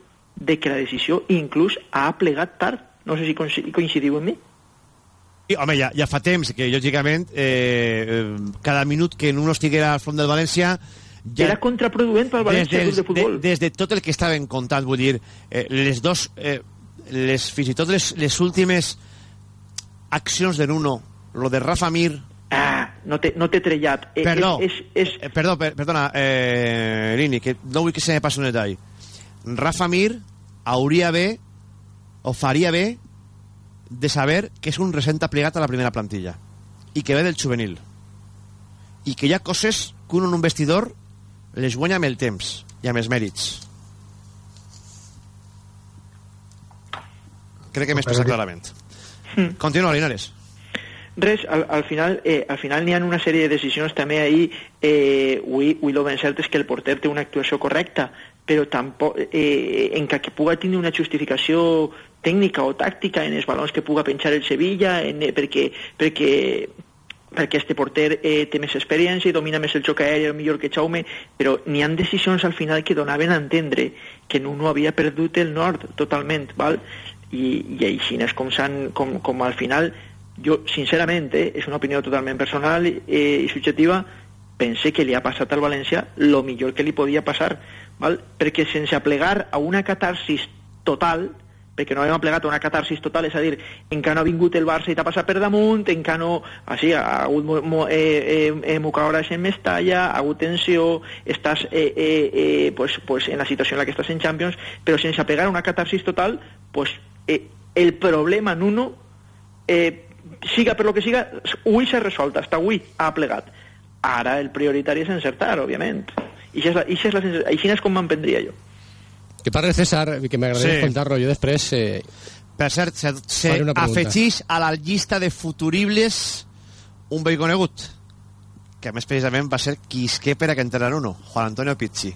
de que la decisió inclús ha plegat tard. No sé si coincidiu amb mi. Sí, home, ja, ja fa temps que, lògicament, eh, cada minut que no estiguera al front del València... Ja, Era contraproduent pel València des, de Futbol. De, des de tot el que estaven contant, vull dir, eh, les dos... Eh, les, fins i tot les, les últimes accions de Nuno, lo de Rafa Mir... Ah, no t'he no trellat. Eh, perdó, és, és, és... Eh, perdó, per, perdona, eh, Lini, que no vull que se me passi un detall. Rafa Mir hauria bé o faria bé de saber que és un recent plegat a la primera plantilla i que ve del juvenil. I que hi ha coses que un en un vestidor les guanya amb el temps i amb els mèrits. Crec que m'expressa clarament. Mm. continua Linares. Res, al, al final eh, al final n'hi ha una sèrie de decisions també ahir eh, avui, avui lo ben cert és que el porter té una actuació correcta però tampoc, eh, en que, puga tenir una justificació tècnica o tàctica en els balons que puga penjar el Sevilla, en, eh, perquè, perquè perquè este porter eh, té més experiència i domina més el joc aeri millor que Jaume, però n'hi han decisions al final que donaven a entendre que no havia perdut el nord totalment, val? I, i així és com, com, com al final jo, sincerament, eh, és una opinió totalment personal eh, i subjectiva, pense que li ha passat al València lo millor que li podia passar, val? perquè sense aplegar a una catarsis total, perquè no hem aplegat a una catarsis total, és a dir, encara no ha vingut el Barça i t'ha passat per damunt, encara no... Així, ha hagut mo, eh, eh, eh mocadores en Mestalla, ha hagut tensió, estàs eh, eh, eh, pues, pues en la situació en la que estàs en Champions, però sense aplegar a una catarsis total, pues, eh, el problema en uno, eh, siga per lo que siga, avui s'ha resolt, hasta avui ha plegat. Ara el prioritari és encertar, òbviament. I això és, la, això és, la, així és com m'emprendria jo. Que parle César, que m'agradaria sí. contar-lo jo després... Eh, per cert, se, se afegeix a la llista de futuribles un vell conegut, que a més precisament va ser qui isqué per a que entraran uno, Juan Antonio Pizzi.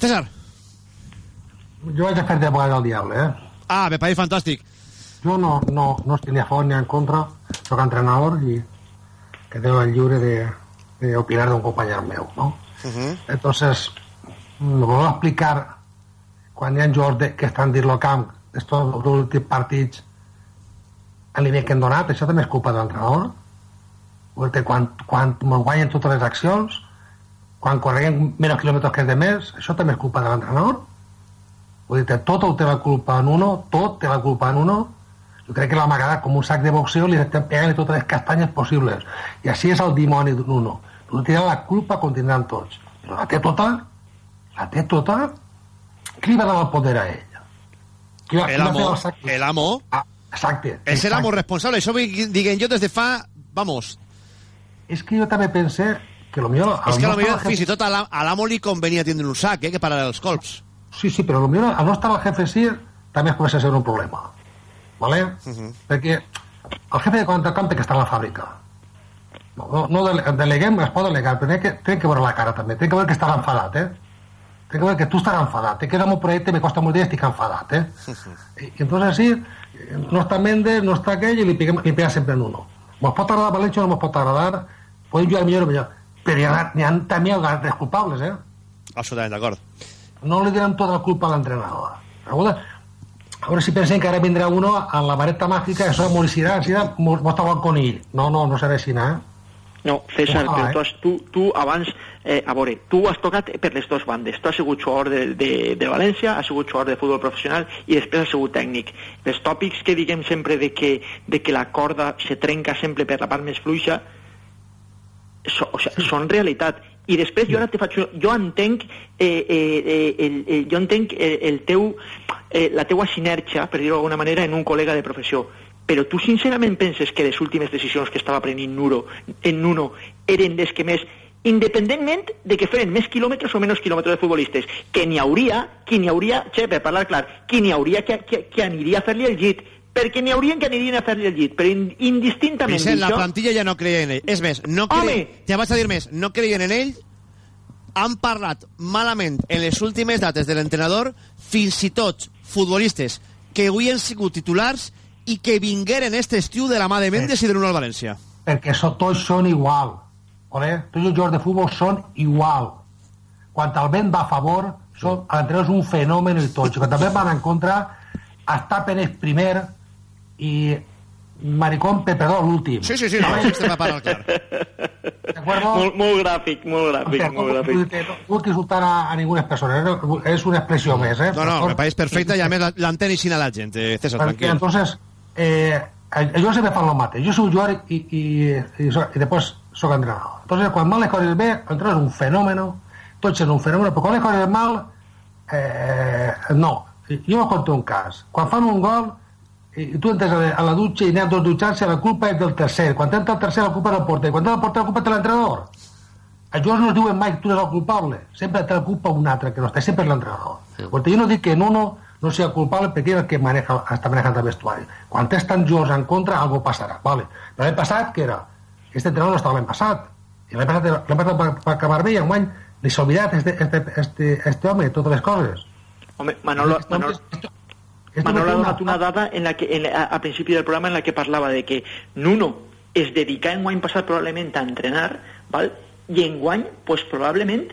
César. Jo vaig a fer d'abogado del diable, eh? Ah, me pareix fantàstic. Jo no, no, no estic ni a favor ni en contra, soc entrenador i quedo el lliure de, de opinar d'un company meu, no? Uh -huh. Entonces, me a explicar quan hi ha jugadors de, que estan dins el camp estos últims partits a nivell que han donat, això també és culpa de l'entrenador perquè quan, quan guanyen totes les accions quan correguen menys quilòmetres que els de més això també és culpa de l'entrenador vull dir tot ho té la culpa en uno tot té la culpa en uno jo crec que l'ha amagat com un sac de boxeo li estem pegant totes les castanyes possibles i així és el dimoni d'uno no tindrà la culpa com tindran tots però la té tota la té tota qui va donar el poder a ell qui va, el amo el amo. Ah, exacte és el amo responsable. Això diguem jo des de fa vamos. És que jo també pense que lo millor... És que al potser nostre fins i tot a la- l'amo li convenia tindre un sac, eh, que parar els colps. Sí, sí, però potser al no estar el jefe sí també comença a ser un problema. ¿Vale? Perquè el jefe de camp té que estar a la fàbrica. No, no, no dele- deleguem, es pot delegar, però que, té que veure la cara també, té que veure que estarà enfadat, eh? Té que veure que tu estaràs enfadat, té que és un projecte, me costa molt diners, estic enfadat, eh? I, i entonces sí, no està Mendes, no està aquell, i li, piguem, li pega sempre en uno. Mos pot agradar València o no mos pot agradar, podem jugar millor o millor, però hi ha, n'hi ha també altres culpables, eh? Absolutament d'acord. no le dirán toda la culpa al entrenador. Ahora, ahora si pensen que ara vindrà uno a la vareta màgica, això morirà, si mos el conill. No, no, no serà així, eh? No, César, Ojalà, però eh? tu, has, tu, tu abans, eh, a veure, tu has tocat per les dues bandes. Tu has sigut jugador de, de, de València, has sigut jugador de futbol professional i després has sigut tècnic. Els tòpics que diguem sempre de que, de que la corda se trenca sempre per la part més fluixa so, o sigui, són realitat. I després jo ara te faig... Jo entenc, eh, eh, eh, el, el, jo entenc el, el teu, eh, la teua sinergia, per dir-ho d'alguna manera, en un col·lega de professió. Però tu sincerament penses que les últimes decisions que estava prenent Nuno, en Nuno eren les que més independentment de que feren més quilòmetres o menys quilòmetres de futbolistes, que n'hi hauria, qui n'hi hauria, che, per parlar clar, qui n'hi hauria que, que, que aniria a fer-li el llit, perquè n'hi haurien que anirien a fer-li el llit, però in, indistintament Vicent, la plantilla ja no creia en ell. És més, no creien, ja vaig a dir més, no creien en ell, han parlat malament en les últimes dates de l'entrenador fins i tot futbolistes que avui han sigut titulars i que vingueren este estiu de la mà de Mendes i de al València. Perquè so, tots són igual. ¿vale? Tots els jugadors de futbol són igual. Quan el vent va a favor, són, l'entrenador és un fenomen i tots. Quan també van en contra, està Pérez primer i Maricón Pepedó l'últim. Sí, sí, sí, no, això estem a parar clar. Molt, molt gràfic, molt gràfic, Hòstia, molt no, gràfic. no, no vull insultar a, a ninguna persona, eh? és una expressió més. Eh? No, no, me pareix perfecte i a més l'antena i sin a la gent, eh, César, Perquè tranquil. entonces, eh, jo sempre fan lo mateix. Jo soc jugador i, i, i, so- i després soc entrenador. Entonces, quan van les coses bé, l'entrenador és un fenòmeno, tots són un fenòmeno, però quan les coses mal, eh, no. Jo us conto un cas. Quan fan un gol, tu entres a la, a la dutxa i ha dos dutxant-se, la culpa és del tercer. Quan entra el tercer, la culpa és del porter. Quan entra el porter, la culpa és de l'entrenador. Els jugadors no es diuen mai tu eres el culpable. Sempre té la culpa un altre que no està, sempre és l'entrenador. Sí. Perquè jo no dic que Nuno no sigui culpable perquè és el que maneja, està manejant el vestuari. Quan tens tants jugadors en contra, algo passarà. Vale. Però l'any passat, què era? Este entrenador no estava l'any passat. I l'any passat, l'any passat va, va acabar bé i enguany li s'ha oblidat este, este, este, este home totes les coses. Home, Manolo, Manolo, Esto Manolo ha donat una dada en la que, en a, a principi del programa en la que parlava de que Nuno es dedicà en guany passat probablement a entrenar, val? i en guany, pues, probablement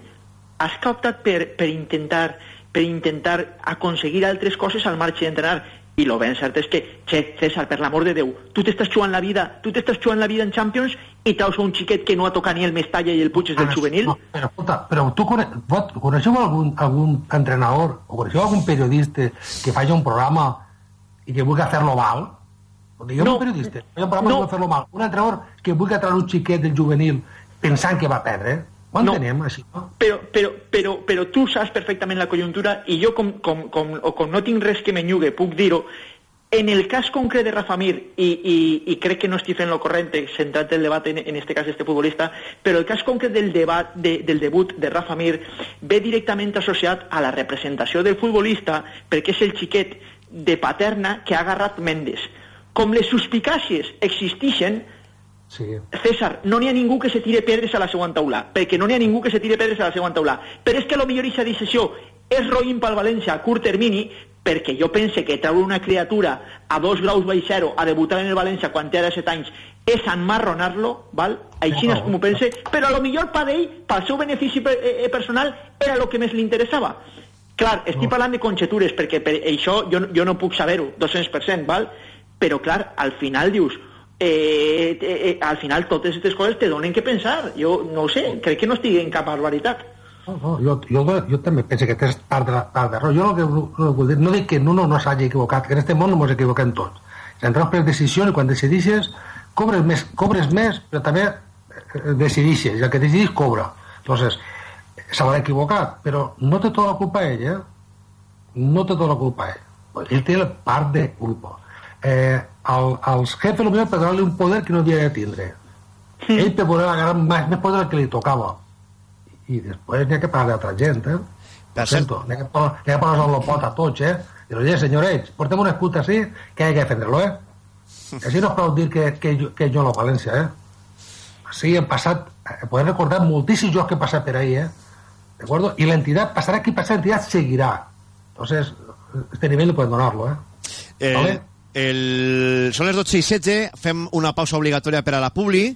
has optat per, per intentar per intentar aconseguir altres coses al marge d'entrenar i lo ben cert és que, che, César, per l'amor de Déu, tu t'estàs jugant la vida, tu t'estàs jugant la vida en Champions i t'haus un xiquet que no ha tocat ni el Mestalla i el Puig del juvenil. No, però, escolta, però tu cone, coneixeu algun, algun entrenador o coneixeu algun periodista que faci un programa i que vulgui fer-lo mal? O diguem No. un periodista, un programa No. que vulgui fer-lo mal. Un entrenador que vulgui treure un xiquet del juvenil pensant que va perdre. Ho No. entenem, així, no? Però, però, però, però tu saps perfectament la conjuntura i jo, com, com, com, o com no tinc res que m'enyugue, puc dir-ho, en el cas concret de Rafa Mir, i, i, i crec que no estic fent lo correcte, centrat el debat en, en este cas este futbolista, però el cas concret del, debat, de, del debut de Rafa Mir ve directament associat a la representació del futbolista perquè és el xiquet de Paterna que ha agarrat Mendes. Com les suspicàcies existeixen, Sí. César, no n'hi ha ningú que se tire pedres a la següent taula, perquè no n'hi ha ningú que se tire pedres a la següent taula. Però és que a lo millor aquesta decisió és roïn pel València a curt termini, perquè jo pense que treure una criatura a dos graus baix zero a debutar en el València quan té ara 7 anys és enmarronar-lo, val? Així no, és com ho pense, però a lo millor per ell, pel seu benefici eh, eh, personal, era el que més li interessava. Clar, estic parlant de conxetures, perquè per això jo, jo no puc saber-ho, 200%, val? Però clar, al final dius, eh, eh, eh, al final totes aquestes coses te donen que pensar. Jo no ho sé, crec que no estic en cap barbaritat. No, no, jo, jo, jo també penso que tens part de, part de raó. Jo el que no, vull dir, no dic que no, no, no s'hagi equivocat, que en aquest món no ens equivoquem tots. Entres per decisió i quan decidixes cobres més, cobres més però també eh, decidixes, i el que decidix cobra. Entonces, s'haurà equivocat, però no té tota la culpa ell, eh? No té tota la culpa ell. Ell té la part de culpa. Eh, al, als jefes potser per donar-li un poder que no havia de tindre. ell te voleva agarrar més, més poder que li tocava i després n'hi ha que pagar a altra gent eh? Per sento, n'hi ha que que posar el pot a tots eh? i oye, senyor Eix, portem un escut així que hay que defenderlo eh? així no es pot dir que, que, que jo la València eh? sí, hem passat eh, podem recordar moltíssims jocs que han passat per ahí eh? ¿De acuerdo? y la entidad pasará la entidad seguirá entonces este nivel pueden donarlo eh? El, Vale. el, són les 12 i 16, fem una pausa obligatòria per a la Publi.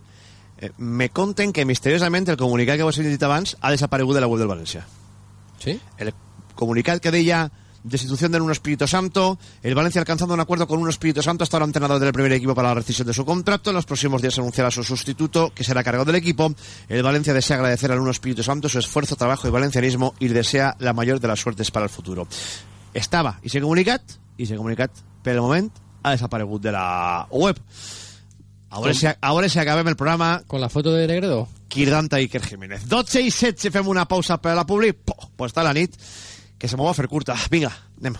Eh, me conten que misteriosament el comunicat que vos he dit abans ha desaparegut de la web del València. ¿Sí? El comunicat que deia destitución de un Espíritu Santo, el Valencia alcanzando un acuerdo con un Espíritu Santo, hasta ahora entrenador del primer equipo para la rescisión de su contrato. En los próximos días se anunciará su sustituto, que será cargado del equipo. El Valencia desea agradecer al Uno Espíritu Santo su esfuerzo, trabajo y valencianismo y desea la mayor de las suertes para el futuro. Estava i s'ha comunicat, i s'ha comunicat, per el moment, ha desaparegut de la web. A veure, Com? si, a veure si acabem el programa... Con la foto de Negredo? Kirdanta i Iker Jiménez. 12 i 16 fem una pausa per a la publi. Pues està la nit, que se m'ho va a fer curta. Vinga, anem.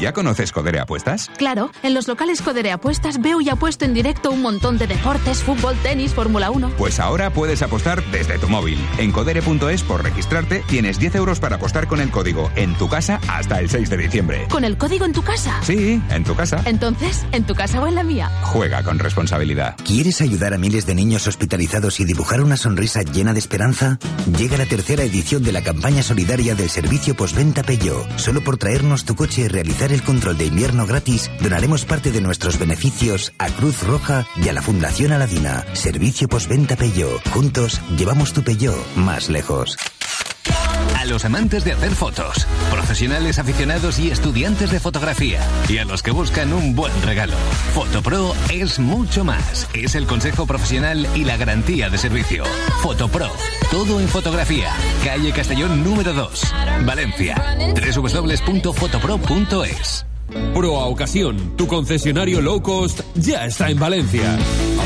¿Ya conoces Codere Apuestas? Claro, en los locales Codere Apuestas veo y apuesto en directo un montón de deportes, fútbol, tenis, Fórmula 1. Pues ahora puedes apostar desde tu móvil. En codere.es por registrarte tienes 10 euros para apostar con el código en tu casa hasta el 6 de diciembre. ¿Con el código en tu casa? Sí, en tu casa. Entonces, ¿en tu casa o en la mía? Juega con responsabilidad. ¿Quieres ayudar a miles de niños hospitalizados y dibujar una sonrisa llena de esperanza? Llega la tercera edición de la campaña solidaria del servicio postventa Peugeot. Solo por traernos tu coche y realizar el control de invierno gratis, donaremos parte de nuestros beneficios a Cruz Roja y a la Fundación Aladina. Servicio postventa Peugeot. Juntos llevamos tu Peugeot más lejos. A los amantes de hacer fotos, profesionales aficionados y estudiantes de fotografía, y a los que buscan un buen regalo. Fotopro es mucho más. Es el consejo profesional y la garantía de servicio. Fotopro, todo en fotografía. Calle Castellón número 2, Valencia. www.fotopro.es. Proa Ocasión, tu concesionario low cost, ya está en Valencia.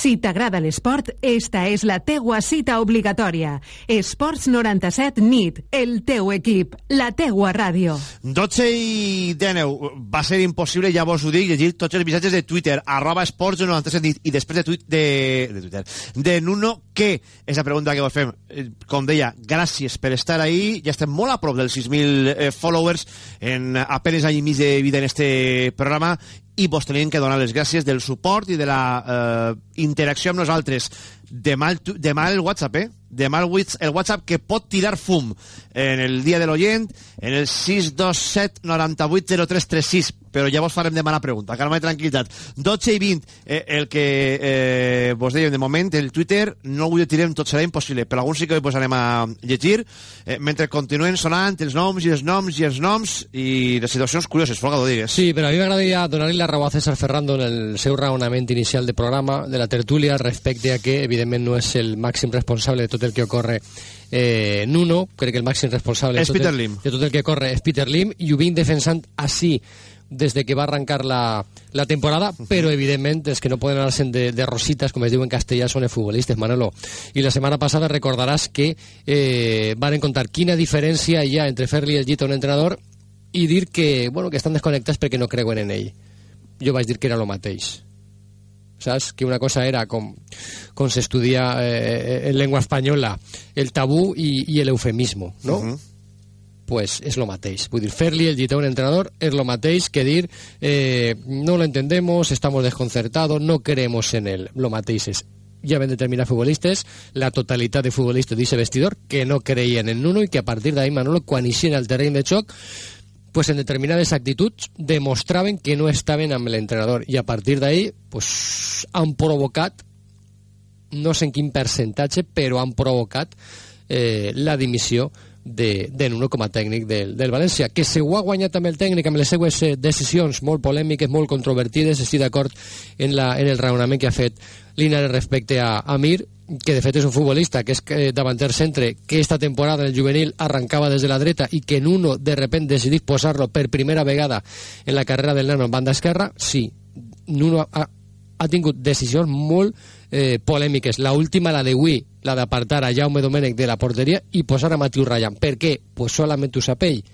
Si t'agrada l'esport, esta és la teua cita obligatòria. Esports 97 NIT, el teu equip, la teua ràdio. 12 i 19. Va ser impossible, ja vos ho dic, llegir tots els missatges de Twitter, arroba esports 97 nit, i després de, tuit, de, de Twitter, de Nuno, què és la pregunta que vos fem? Eh, Com deia, gràcies per estar ahí, ja estem molt a prop dels 6.000 eh, followers en apenes any i mig de vida en este programa, i vos tenim que donar les gràcies del suport i de la eh, interacció amb nosaltres. Demà el, demà el WhatsApp, eh? Demà el, el WhatsApp que pot tirar fum en el dia de l'oient, en el 627 98 0336, però ja vos farem demà la pregunta, calma i tranquil·litat. 12 i 20, eh, el que eh, vos dèiem de moment, el Twitter, no ho tirem, tot serà impossible, però alguns sí que ho posarem a llegir, eh, mentre continuen sonant els noms i els noms i els noms i les situacions curioses, Folgado, digues. Sí, però a mi m'agradaria donar-li la raó a César Ferrando en el seu raonament inicial de programa, de la tertúlia, respecte a que, evidentment, no és el màxim responsable de tot el que ocorre eh, Nuno, crec que el màxim responsable És de tot, el, de tot el que corre és Peter Lim i ho vinc defensant així des de que va arrencar la, la temporada, però evidentment els que no poden anar-se'n de, de rositas, com es diu en castellà, són els futbolistes, Manolo. I la setmana passada recordaràs que eh, van contar quina diferència hi ha entre fer-li el llit a un entrenador i dir que, bueno, que estan desconnectats perquè no creuen en ell. Jo vaig dir que era el mateix saps? Que una cosa era com, com s'estudia eh, en llengua espanyola el tabú i, i l'eufemismo, no? Uh -huh. Pues és lo mateix. Vull dir, fer-li el llit a un entrenador és lo mateix que dir eh, no lo entendemos, estamos desconcertados, no creemos en él. Lo mateix és ja ven determinats futbolistes, la totalitat de futbolistes d'aquest vestidor que no creien en Nuno i que a partir d'ahí, Manolo, quan eixien al terreny de xoc pues en determinades actituds demostraven que no estaven amb l'entrenador i a partir d'ahí pues, han provocat no sé en quin percentatge però han provocat eh, la dimissió de, de Nuno com a tècnic del, del València que se ho ha guanyat també el tècnic amb les seues eh, decisions molt polèmiques, molt controvertides estic d'acord en, la, en el raonament que ha fet Linares respecte a, a Mir que de fet és un futbolista que és eh, davanter centre, que esta temporada el juvenil arrancava des de la dreta i que en uno de repent decidís posar-lo per primera vegada en la carrera del nano en banda esquerra, sí, Nuno ha, ha tingut decisions molt eh, polèmiques. La última, la de Wii, la d'apartar a Jaume Domènech de la porteria i posar a Matiu Ryan. Per què? Pues solament ho sap ell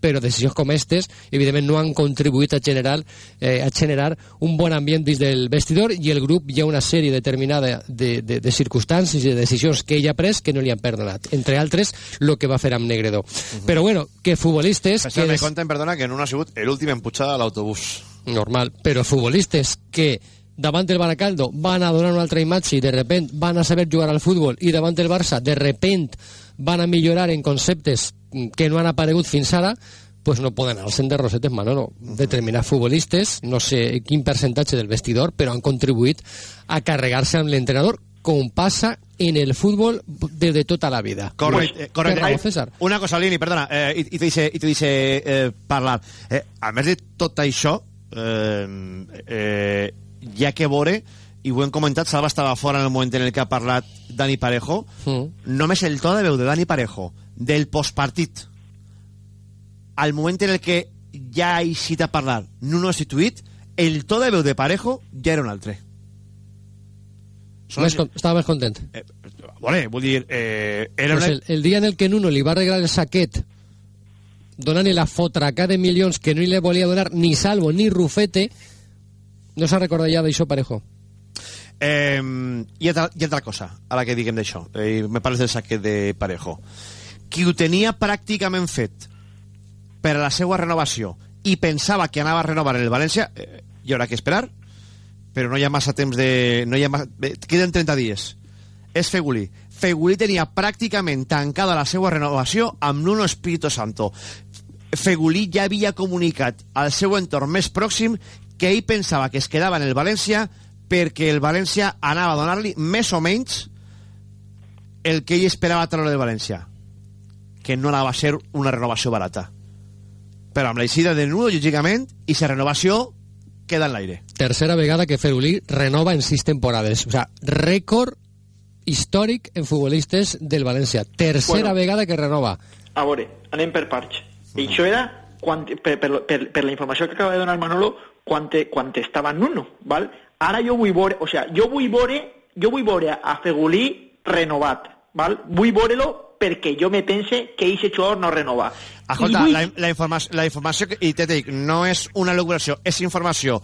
però decisions com aquestes evidentment no han contribuït a generar, eh, a generar un bon ambient dins del vestidor i el grup hi ha una sèrie determinada de, de, de circumstàncies i de decisions que ell ha pres que no li han perdonat, entre altres el que va fer amb Negredo. Uh -huh. Però bueno, que futbolistes... Que me conten, perdona, que no ha sigut l'últim en pujar a l'autobús. Normal, però futbolistes que davant del Baracaldo van a donar una altra imatge i de repent van a saber jugar al futbol i davant del Barça de repent van a millorar en conceptes que no han aparegut fins ara, pues no poden anar-se'n de rosetes, Manolo. Determinats futbolistes, no sé quin percentatge del vestidor, però han contribuït a carregar-se amb l'entrenador, com passa en el futbol des de tota la vida. Correcte, Pues, correcte. Raúl César. Una cosa, Lini, perdona, eh, i, te dice, i te dice eh, parlar. Eh, a més de tot això, eh, eh, ja que veure, i ho hem comentat, Salva estava fora en el moment en el que ha parlat Dani Parejo, Mm. només el to de veu de Dani Parejo, del postpartit, al moment en el que ja ha eixit a parlar, no ha situït, el to de veu de Parejo ja era un altre. Més con- estava més content. Eh, Vale, vull dir, eh, era Pues una... el, el dia en el que Nuno li va regalar el saquet donant-li la fotraca de milions que no li volia donar ni Salvo ni Rufete no s'ha recordat ja d'això Parejo Eh, i, altra, I altra cosa, ara que diguem d'això, eh, me parles del saquet de Parejo. Qui ho tenia pràcticament fet per a la seva renovació i pensava que anava a renovar en el València, eh, hi haurà que esperar, però no hi ha massa temps de... No hi ha massa, eh, queden 30 dies. És Fegulí. Fegulí tenia pràcticament tancada la seva renovació amb Nuno Espíritu Santo. Fegulí ja havia comunicat al seu entorn més pròxim que ell pensava que es quedava en el València perquè el València anava a donar-li més o menys el que ell esperava treure del València que no anava a ser una renovació barata però amb l'eixida de Nuno lògicament i la renovació queda en l'aire tercera vegada que Ferulí renova en sis temporades o sea, rècord històric en futbolistes del València tercera Bueno. vegada que renova A veure, anem per parts. I això era quan, per, per, per, per la informació que acaba de donar Manolo quan, te, quan estava Nuno, val? Ara jo vull veure, o sea, jo vull veure, jo vull veure a Fegulí renovat, val? Vull veure-lo perquè jo me pense que aquest jugador no renova. Escolta, I vull- la, la, informació, la informació, que, i te dic, no és una locuració, és informació.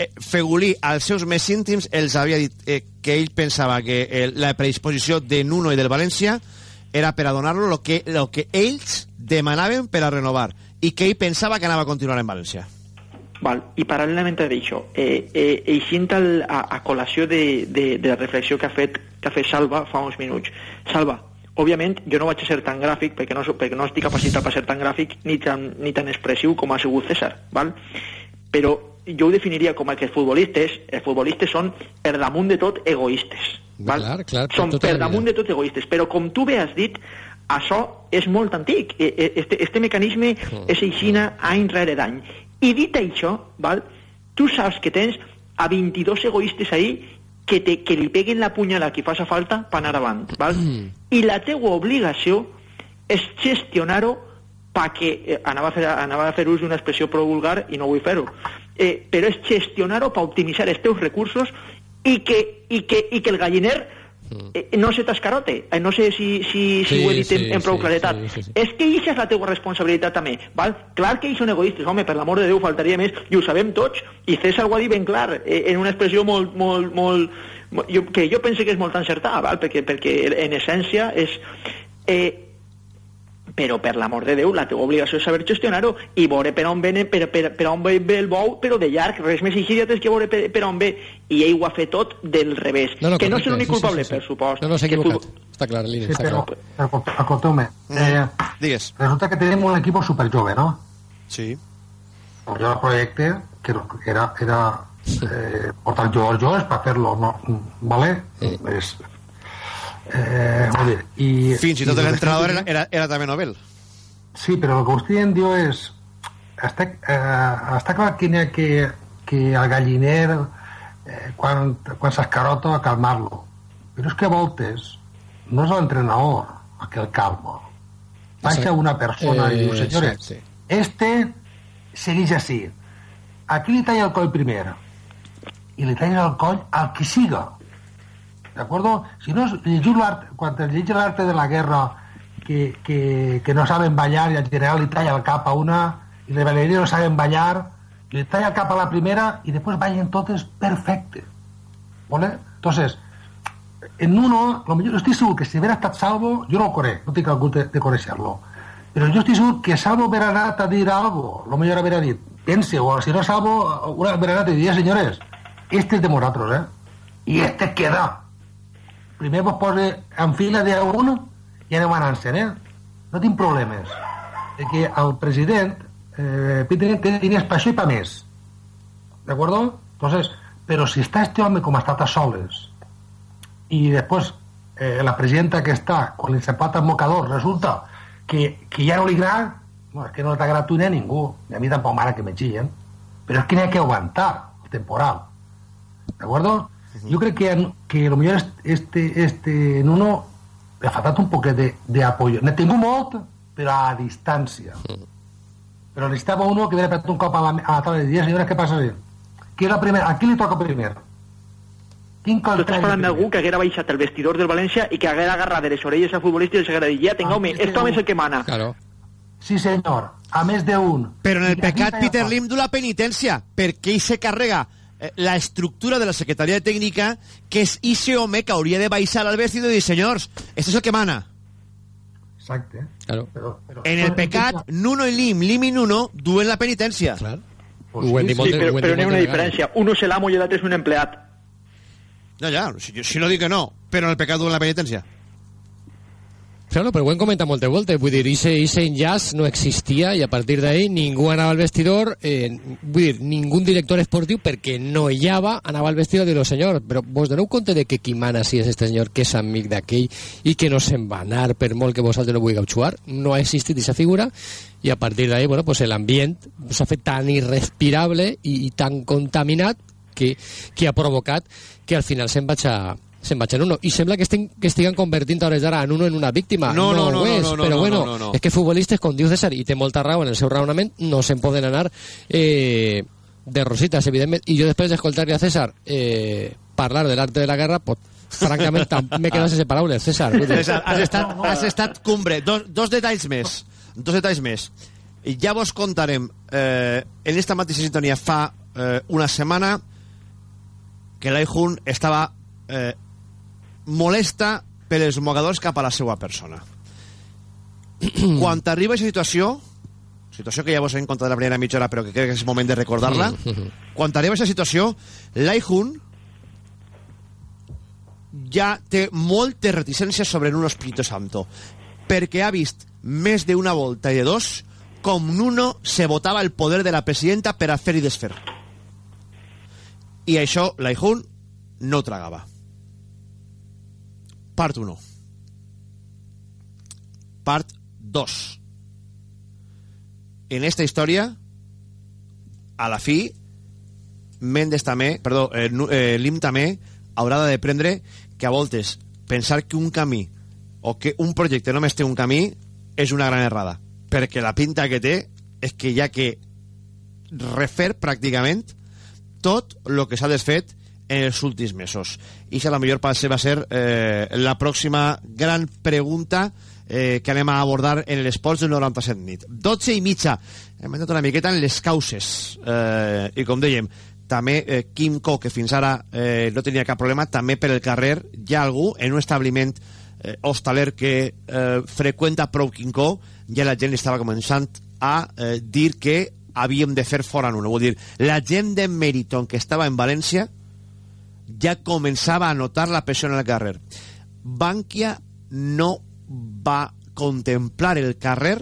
Eh, Fegulí, als seus més íntims, els havia dit eh, que ell pensava que eh, la predisposició de Nuno i del València era per a donar-lo el que, lo que ells demanaven per a renovar i que ell pensava que anava a continuar en València. Val, i paral·lelament a això, eh, eh, eixint al, a, a col·lació de, de, de la reflexió que ha, fet, que ha fet Salva fa uns minuts. Salva, òbviament, jo no vaig a ser tan gràfic perquè no, perquè no estic capacitat per ser tan gràfic ni tan, ni tan expressiu com ha sigut César, val? però jo ho definiria com a que els futbolistes, els futbolistes són per damunt de tot egoistes. Val? Clar, clar, són tota per damunt de tot egoistes, però com tu bé has dit, això és molt antic. E- e- Este, este mecanisme és aixina any rere d'any. I dit això, val, tu saps que tens a 22 egoistes ahí que, te, que li peguen la punyala que faça falta per anar avant, val? I la teua obligació és gestionar-ho perquè, eh, anava, a fer, anava a fer ús d'una expressió prou vulgar i no vull fer-ho, eh, però és gestionar-ho per optimitzar els teus recursos i que, i que, i que el galliner eh, no se t'escarote. Eh, no sé si, si, si Sí, ho he dit sí, en, en prou sí, claretat. sí, sí, sí. És que això és la teua responsabilitat també. Val? Clar que ells són egoistes, home, per l'amor de Déu, faltaria més, i ho sabem tots, i César ho ha dit ben clar, eh, en una expressió molt, molt, molt, molt jo, que jo penso que és molt encertada, val? Perquè, perquè en essència és... Eh, però per l'amor de Déu, la teva obligació és saber gestionar-ho i veure per on ve, per, per, per on ve el bou, però de llarg, res més ixidiat és que veure per, per on ve, i ell ho ha fet tot del revés. No, no, que no és correcte, l'únic sí, sí, culpable, sí, sí. per supost. No, no, s'ha equivocat. tu- Està clar, Lini, Sí, està pero, clar. escolteu-me, eh, Digues. resulta que tenemos un equipo super jove, ¿no? Sí. Yo el proyecté que era, era eh, portar jugadors joves para hacerlo, ¿no? ¿Vale? Es, eh, vull dir, i, Fins i tot l'entrenador era, era, era també Nobel. Sí, però el que vostè en diu és... Està, eh, està clar que, que, que el galliner, eh, quan, quan s'escarota, calmar-lo. Però és que a voltes no és l'entrenador el que el calma. Baixa una persona i diu, Eh, senyores, sí, sí. este segueix així. Aquí li talla el coll primer i li talla el coll al que siga. ¿De acuerdo? Si no, llegir quan es llegeix l'arte de la guerra que, que, no saben ballar i al general li talla el cap a una i les ballarines no saben ballar li talla el cap a la primera i després ballen totes perfecte. ¿Vale? Entonces, en uno, lo millor, estoy seguro que si hubiera estat Salvo, yo no lo conec, no tinc el gust de, de conèixer-lo, però jo estic segur que Salvo hubiera anat a dir algo, lo millor hubiera dit, pense, o si no Salvo, una hubiera anat i este es de nosaltres, eh? I este queda. Primer vos posa en fila de un i anem anant-se'n, eh? No tinc problemes. Perquè el president, eh, Peter, té diners per això i per més. ¿De acuerdo? Entonces, pero si está este hombre como está a soles y después eh, la presidenta que está con el zapato mocador resulta que, que ya no le agrada, no, es que no le agrada a tu ni a ningú, ni a mí tampoco mara que me chillen, pero es que hay que aguantar el temporal. ¿De Yo creo que, que lo millor este, este en uno le ha faltat un poquet de, de apoyo. Ne tinc molt, però a distància. Però necessitava uno que pegat un cop a la, a la taula i dir, senyores, què passa? Qui és la primera? A qui li toca primer? Quin Tu estàs parlant d'algú que haguera baixat el vestidor del València i que haguera agarrat de les orelles al futbolista i els haguera dit, ja, tenga, home, este home és el que mana. Claro. Sí, senyor. A més d'un. Però en el pecat Peter. Lim du la penitència, perquè ell se carrega la estructura de la Secretaria Tècnica, que és ese home que hauria de baixar al vestidor i dir, senyors, este és el que mana. Exacte. Claro. Però, però, En el pecat, Nuno i Lim, Lim i Nuno, duen la penitència. Clar. Pues Sí, dit moltes- però, però n'hi ha una diferència. Uno és l'amo i l'altre és un empleat. Ja, ja, si, si no dic que no, però en el pecat duen la penitència. Claro, però ho hem comentat moltes voltes, vull dir, ese enllaç no existia i a partir d'ahí ningú anava al vestidor, eh, vull dir, ningú director esportiu perquè no hi hava, anava al vestidor i dir, senyor, però vos doneu compte de que qui mana si és este senyor que és amic d'aquell i que no se'n va anar per molt que vosaltres no vulgueu jugar, no ha existit aquesta figura i a partir d'ahí, bueno, pues l'ambient s'ha fet tan irrespirable i, i tan contaminat que, que ha provocat que al final se'n vaig a se'n vaig en uno. I sembla que, estem, que estiguen convertint a hores d'ara en uno en una víctima. No, no, no, ho és, no, no, però no, bueno, no, no, no. és que futbolistes, com diu César, i té molta raó en el seu raonament, no se'n poden anar eh, de rositas, evidentment. I jo després d'escoltar-li a César eh, parlar de l'arte de la guerra, pues, francament, m'he quedat sense paraules, César. César, has estat, has estat cumbre. Dos, dos detalls més. Dos detalls més. I Ja vos contarem eh, en esta mateixa sintonia fa eh, una setmana que l'Aihun estava eh, molesta per els mogadors cap a la seva persona. Quan arriba aquesta situació, situació que ja vos hem contat la primera mitja hora, però que crec que és moment de recordar-la, quan arriba aquesta situació, l'Aihun ja té moltes reticències sobre Nuno Espíritu Santo perquè ha vist més d'una volta i de dos com Nuno se votava el poder de la presidenta per a fer i desfer. I això l'Aihun no tragava part 1 part 2 en esta història a la fi Mendes també, perdó, eh, eh, Lim també haurà de prendre que a voltes pensar que un camí o que un projecte només té un camí és una gran errada. Perquè la pinta que té és que ha que refer pràcticament tot el que s'ha desfet en els últims mesos. I això la millor passe va ser eh, la pròxima gran pregunta eh, que anem a abordar en l'esports del 97 nit. 12 i mitja. Hem entrat una miqueta en les causes. Eh, I com dèiem, també eh, Kim Co, que fins ara eh, no tenia cap problema, també per el carrer hi ha algú en un establiment eh, hostaler que eh, freqüenta prou Kim Co, ja la gent estava començant a eh, dir que havíem de fer fora Nuno. Vull dir, la gent de Meriton que estava en València ja començava a notar la pressió en el carrer. Bankia no va contemplar el carrer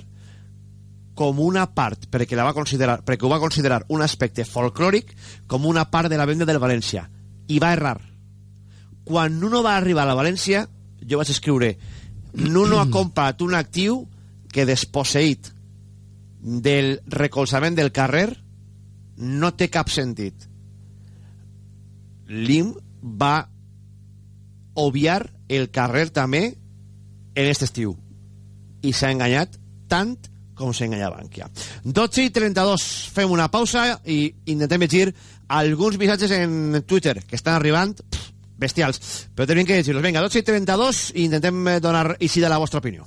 com una part, perquè, la va considerar, perquè ho va considerar un aspecte folclòric, com una part de la venda del València. I va errar. Quan Nuno va arribar a la València, jo vaig escriure Nuno ha comprat un actiu que desposseït del recolzament del carrer no té cap sentit. Lim va obviar el carrer també en aquest estiu i s'ha enganyat tant com s'enganya Bankia. 12 i 32, fem una pausa i intentem llegir alguns missatges en Twitter que estan arribant pff, bestials, però tenim que llegir-los. Vinga, 12 i 32 i intentem donar així de la vostra opinió.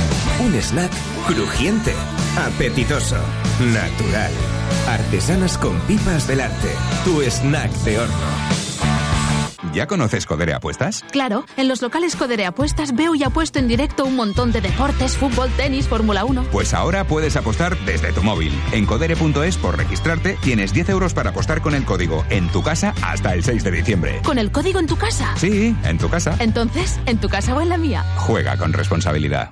Un snack crujiente, apetitoso, natural. Artesanas con pipas Belarte. Tu snack de horno. ¿Ya conoces Codere Apuestas? Claro, en los locales Codere Apuestas veo y apuesto en directo un montón de deportes, fútbol, tenis, Fórmula 1. Pues ahora puedes apostar desde tu móvil. En codere.es por registrarte tienes 10 euros para apostar con el código en tu casa hasta el 6 de diciembre. ¿Con el código en tu casa? Sí, en tu casa. Entonces, ¿en tu casa o en la mía? Juega con responsabilidad.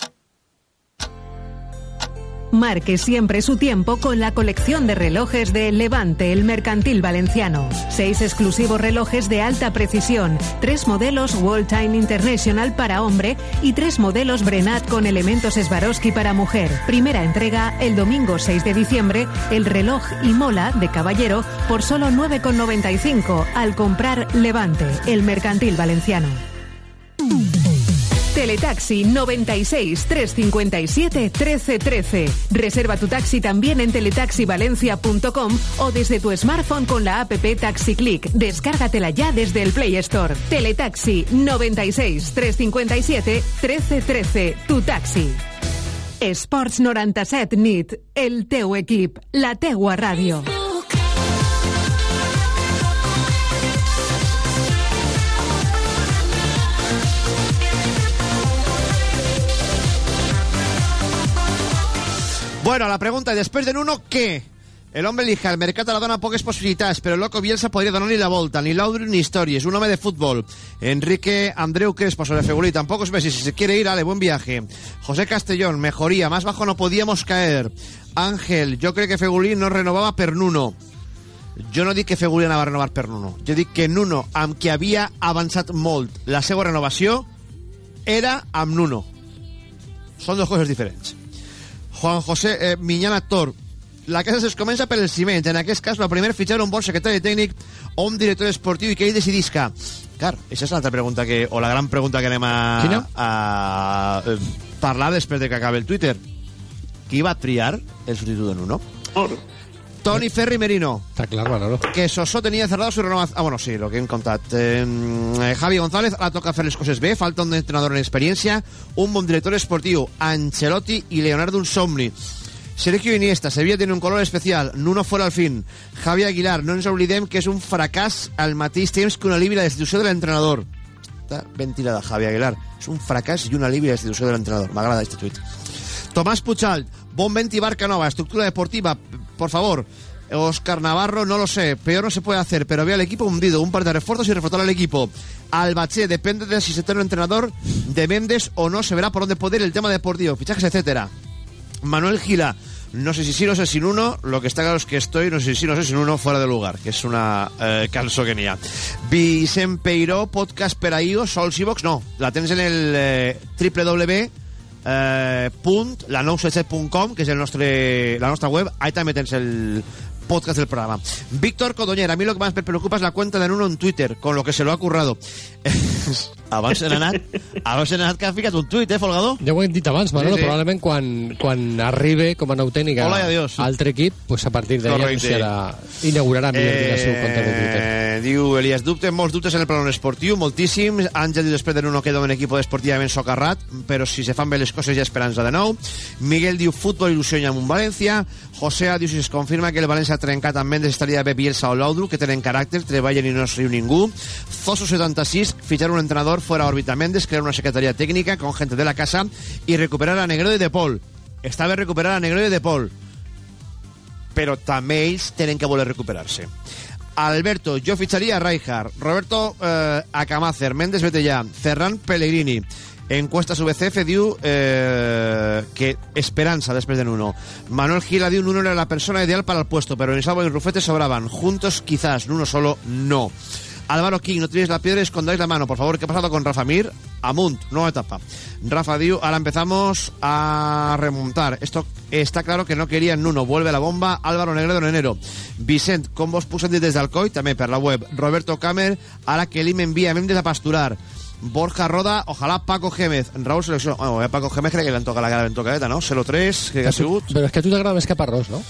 Marque siempre su tiempo con la colección de relojes de Levante, el mercantil valenciano. Seis exclusivos relojes de alta precisión, tres modelos World Time International para hombre y tres modelos Brenat con elementos Swarovski para mujer. Primera entrega el domingo 6 de diciembre, el reloj Imola de caballero por solo 9,95 al comprar Levante, el mercantil valenciano. Teletaxi 96 357 1313. Reserva tu taxi también en teletaxivalencia.com o desde tu smartphone con la app Taxi Click. Descárgatela ya desde el Play Store. Teletaxi 96 357 1313. Tu taxi. Esports 97 nit. El teu equip. La teua ràdio. Bueno, la pregunta, després de Nuno, què? El hombre elija, el mercat la dona poques possibilitats, però el loco Bielsa podria donar-li la volta, ni l'Audrey ni històries, un home de futbol. Enrique Andreu Crespo sobre Fegulí, tampoco es si se quiere ir, ale, buen viaje. José Castellón, mejoría, más bajo no podíamos caer. Ángel, jo crec que Fegulí no renovava per Nuno. Jo no dic que Fegulí anava a renovar per Nuno. Jo dic que Nuno, amb qui havia avançat molt la seva renovació, era amb Nuno. Són dues coses diferents. Juan José eh, Miñana Tor. La casa es comença per el ciment. En aquest cas, la primer fitxar un bon secretari tècnic o un director esportiu i que ell decidisca. Clar, aquesta és l'altra pregunta que, o la gran pregunta que anem a, Quina? a, a parlar després de que acabi el Twitter. Qui va triar el substitut de Nuno? Toni Ferri Merino. Está claro, Manolo. que Soso tenía cerrado su renovación. Ah, bueno, sí, lo que hem contat. Eh, eh, Javi González, ara toca fer les coses bé, falta un entrenador en experiència, un bon director esportiu, Ancelotti i Leonardo un somni. Sergio Iniesta, Sevilla tiene un color especial, Nuno fuera al fin. Javi Aguilar, no ens oblidem que és un fracàs al mateix temps que un alivi la destitució de l'entrenador. Està ben tirada, Javi Aguilar. És un fracàs i un alivi la destitució de l'entrenador. M'agrada aquest tuit. Tomàs Puchal, bon vent i barca nova, estructura deportiva, por favor. Oscar Navarro, no lo sé, peor no se puede hacer, pero veo al equipo hundido, un par de refuerzos y reforzar al equipo. Albaché, depende de si se trae un entrenador de Méndez o no, se verá por dónde poder el tema deportivo, fichajes, etcétera. Manuel Gila, no sé si sí, no sé si uno, lo que está claro es que estoy, no sé si sí, no sé si uno, fuera de lugar, que és una eh, cançó que n'hi ha. Vicent Peiró, podcast per a iOS, Sols i Vox, no, la tens en el eh, www eh, punt, la 977.com, que és el nostre, la nostra web, ahí també tens el podcast del programa. Víctor Codoñer, a mí lo que más me preocupa es la cuenta de Nuno en Twitter, con lo que se lo ha currado. abans he anat, abans he anat que ha ficat un tuit, eh, Folgado? Ja ho hem dit abans, Manolo, Sí, sí. probablement quan, quan arribi com a nou tècnic a Hola adiós. altre equip, pues a partir Correcte. anunciarà, inaugurarà millor dir el seu compte de Twitter. Eh, diu Elias Dubte, molts dubtes en el plano esportiu, moltíssims. Àngel diu després de Nuno queda un equip esportivament socarrat, però si se fan bé les coses hi ha esperança de nou. Miguel diu futbol il·lusió amb un València. José diu si es confirma que el València trencat amb Mendes estaria bé Bielsa o Laudru, que tenen caràcter, treballen i no es riu ningú. Zoso 76, fichar un entrenador fuera órbita Mendes, crear una secretaria técnica con gente de la casa y recuperar a Negredo y De Paul. Està bé recuperar a Negredo y De Paul però també ells tenen que voler recuperar-se. Alberto, jo fitxaria a. Roberto eh, Acamacer, Méndez Betellà, Ferran Pellegrini. Encuesta VCF diu eh, que esperanza després de Nuno. Manuel Gila diu Nuno era la persona ideal para el puesto, pero ni Salvo ni Rufete sobraban. Juntos quizás, Nuno solo no. Álvaro King, no tiréis la piedra y escondáis la mano. Por favor, ¿qué ha pasado con Rafa Mir? Amunt, nueva etapa. Rafa Diu, ahora empezamos a remontar. Esto está claro que no querían Nuno. Vuelve la bomba. Álvaro Negredo en enero. Vicent, com vos pusen des d'Alcoi? També per la web. Roberto Camer, ara que l'IM envia Méndez a pasturar. Borja Roda, ojalá Paco Gémez. Raúl Selecció. Bueno, Paco Gémez crec que li han tocat la cara ben tocadeta, no? 0-3, que ha sigut. Però és que tu t'agrada més Caparrós, no?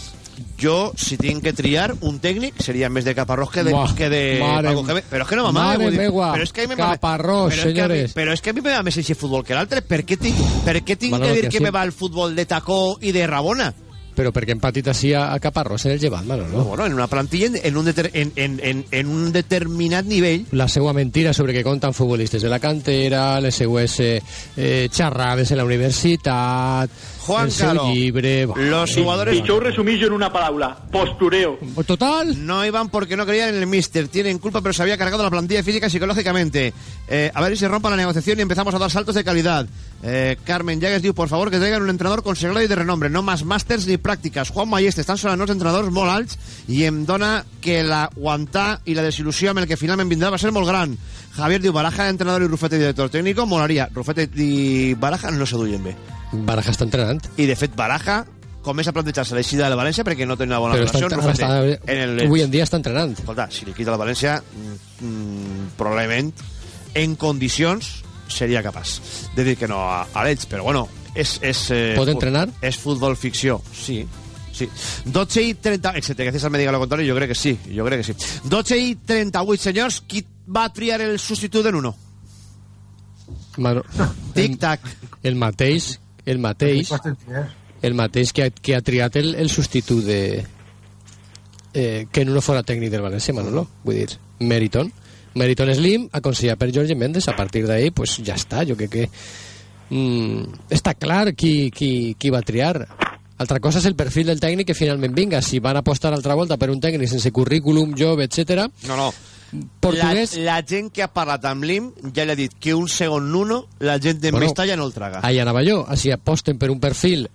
Jo, si tinc que triar un tècnic, seria més de Caparrós que de, Buah, que de mare- Paco Gémez. Però és que no m'amaga. mare vull dir, meua, Però és que a mi me- Caparrós, però és que a mi- senyores. Però és que a mi me va més futbol que l'altre. Per què tinc, per què tinc Manolo, que dir que que, sí. me va el futbol de tacó i de Rabona? Però perquè hem patit així a, a Caparrós en el llevant, Manolo. Bueno, en una plantilla en, en, un, deter, en, en, en, en un determinat nivell la seva mentira sobre que compten futbolistes de la cantera, les seues eh, eh, xerrades en la universitat, Juan el seu Calo, llibre... los jugadores- Dicho un resumillo en una palabra, postureo. Total. No iban porque no creían en el Mister. Tienen culpa, pero se había cargado la plantilla física y psicológicamente. Eh, a ver si se rompa la negociación y empezamos a dar saltos de calidad. Eh, Carmen Llagues diu, por favor, que traigan un entrenador consagrado y de renombre. No más másters ni prácticas. Juan Mayeste, estan sonant els entrenadors molt alts i em dona que l'aguantar i la desil·lusió amb el que finalment vindrà va ser molt gran. Javier diu, Baraja d'entrenador i Rufete director técnico, molaria. Rufete i Baraja no se duien bé. Baraja està entrenant. I, de fet, Baraja comença a plantejar-se l'eixida del València perquè no té una bona Però està, relació ara Rufete. està, en el avui en dia està entrenant. Escolta, si li quita la València, mm, probablement en condicions seria capaç de dir que no a, a l'Elx, però bueno, és... és eh, Pot entrenar? És futbol ficció, sí. Sí. 12 i 30... Excepte que César me diga lo contrario, jo crec que sí. Jo crec que sí. 12 i 38, senyors. Qui va triar el substitut de Nuno? Mano, Tic-tac. El mateix, el mateix, el mateix que ha, que ha triat el, el substitut de... Eh, que no fora tècnic del València, Manolo. Vull dir, Meriton. Meriton Slim, aconsellat per Jorge Méndez. A partir d'ahí, pues ja està. Jo crec que... Mm, està clar qui, qui, qui va triar. Altra cosa és el perfil del tècnic que finalment vinga. Si van apostar altra volta per un tècnic sense currículum, jove, etc. No, no. Portuguès... La, la gent que ha parlat amb l'IM ja li ha dit que un segon Nuno la gent de Bueno, Mestalla no el traga. Ahí anava jo. Així aposten per un perfil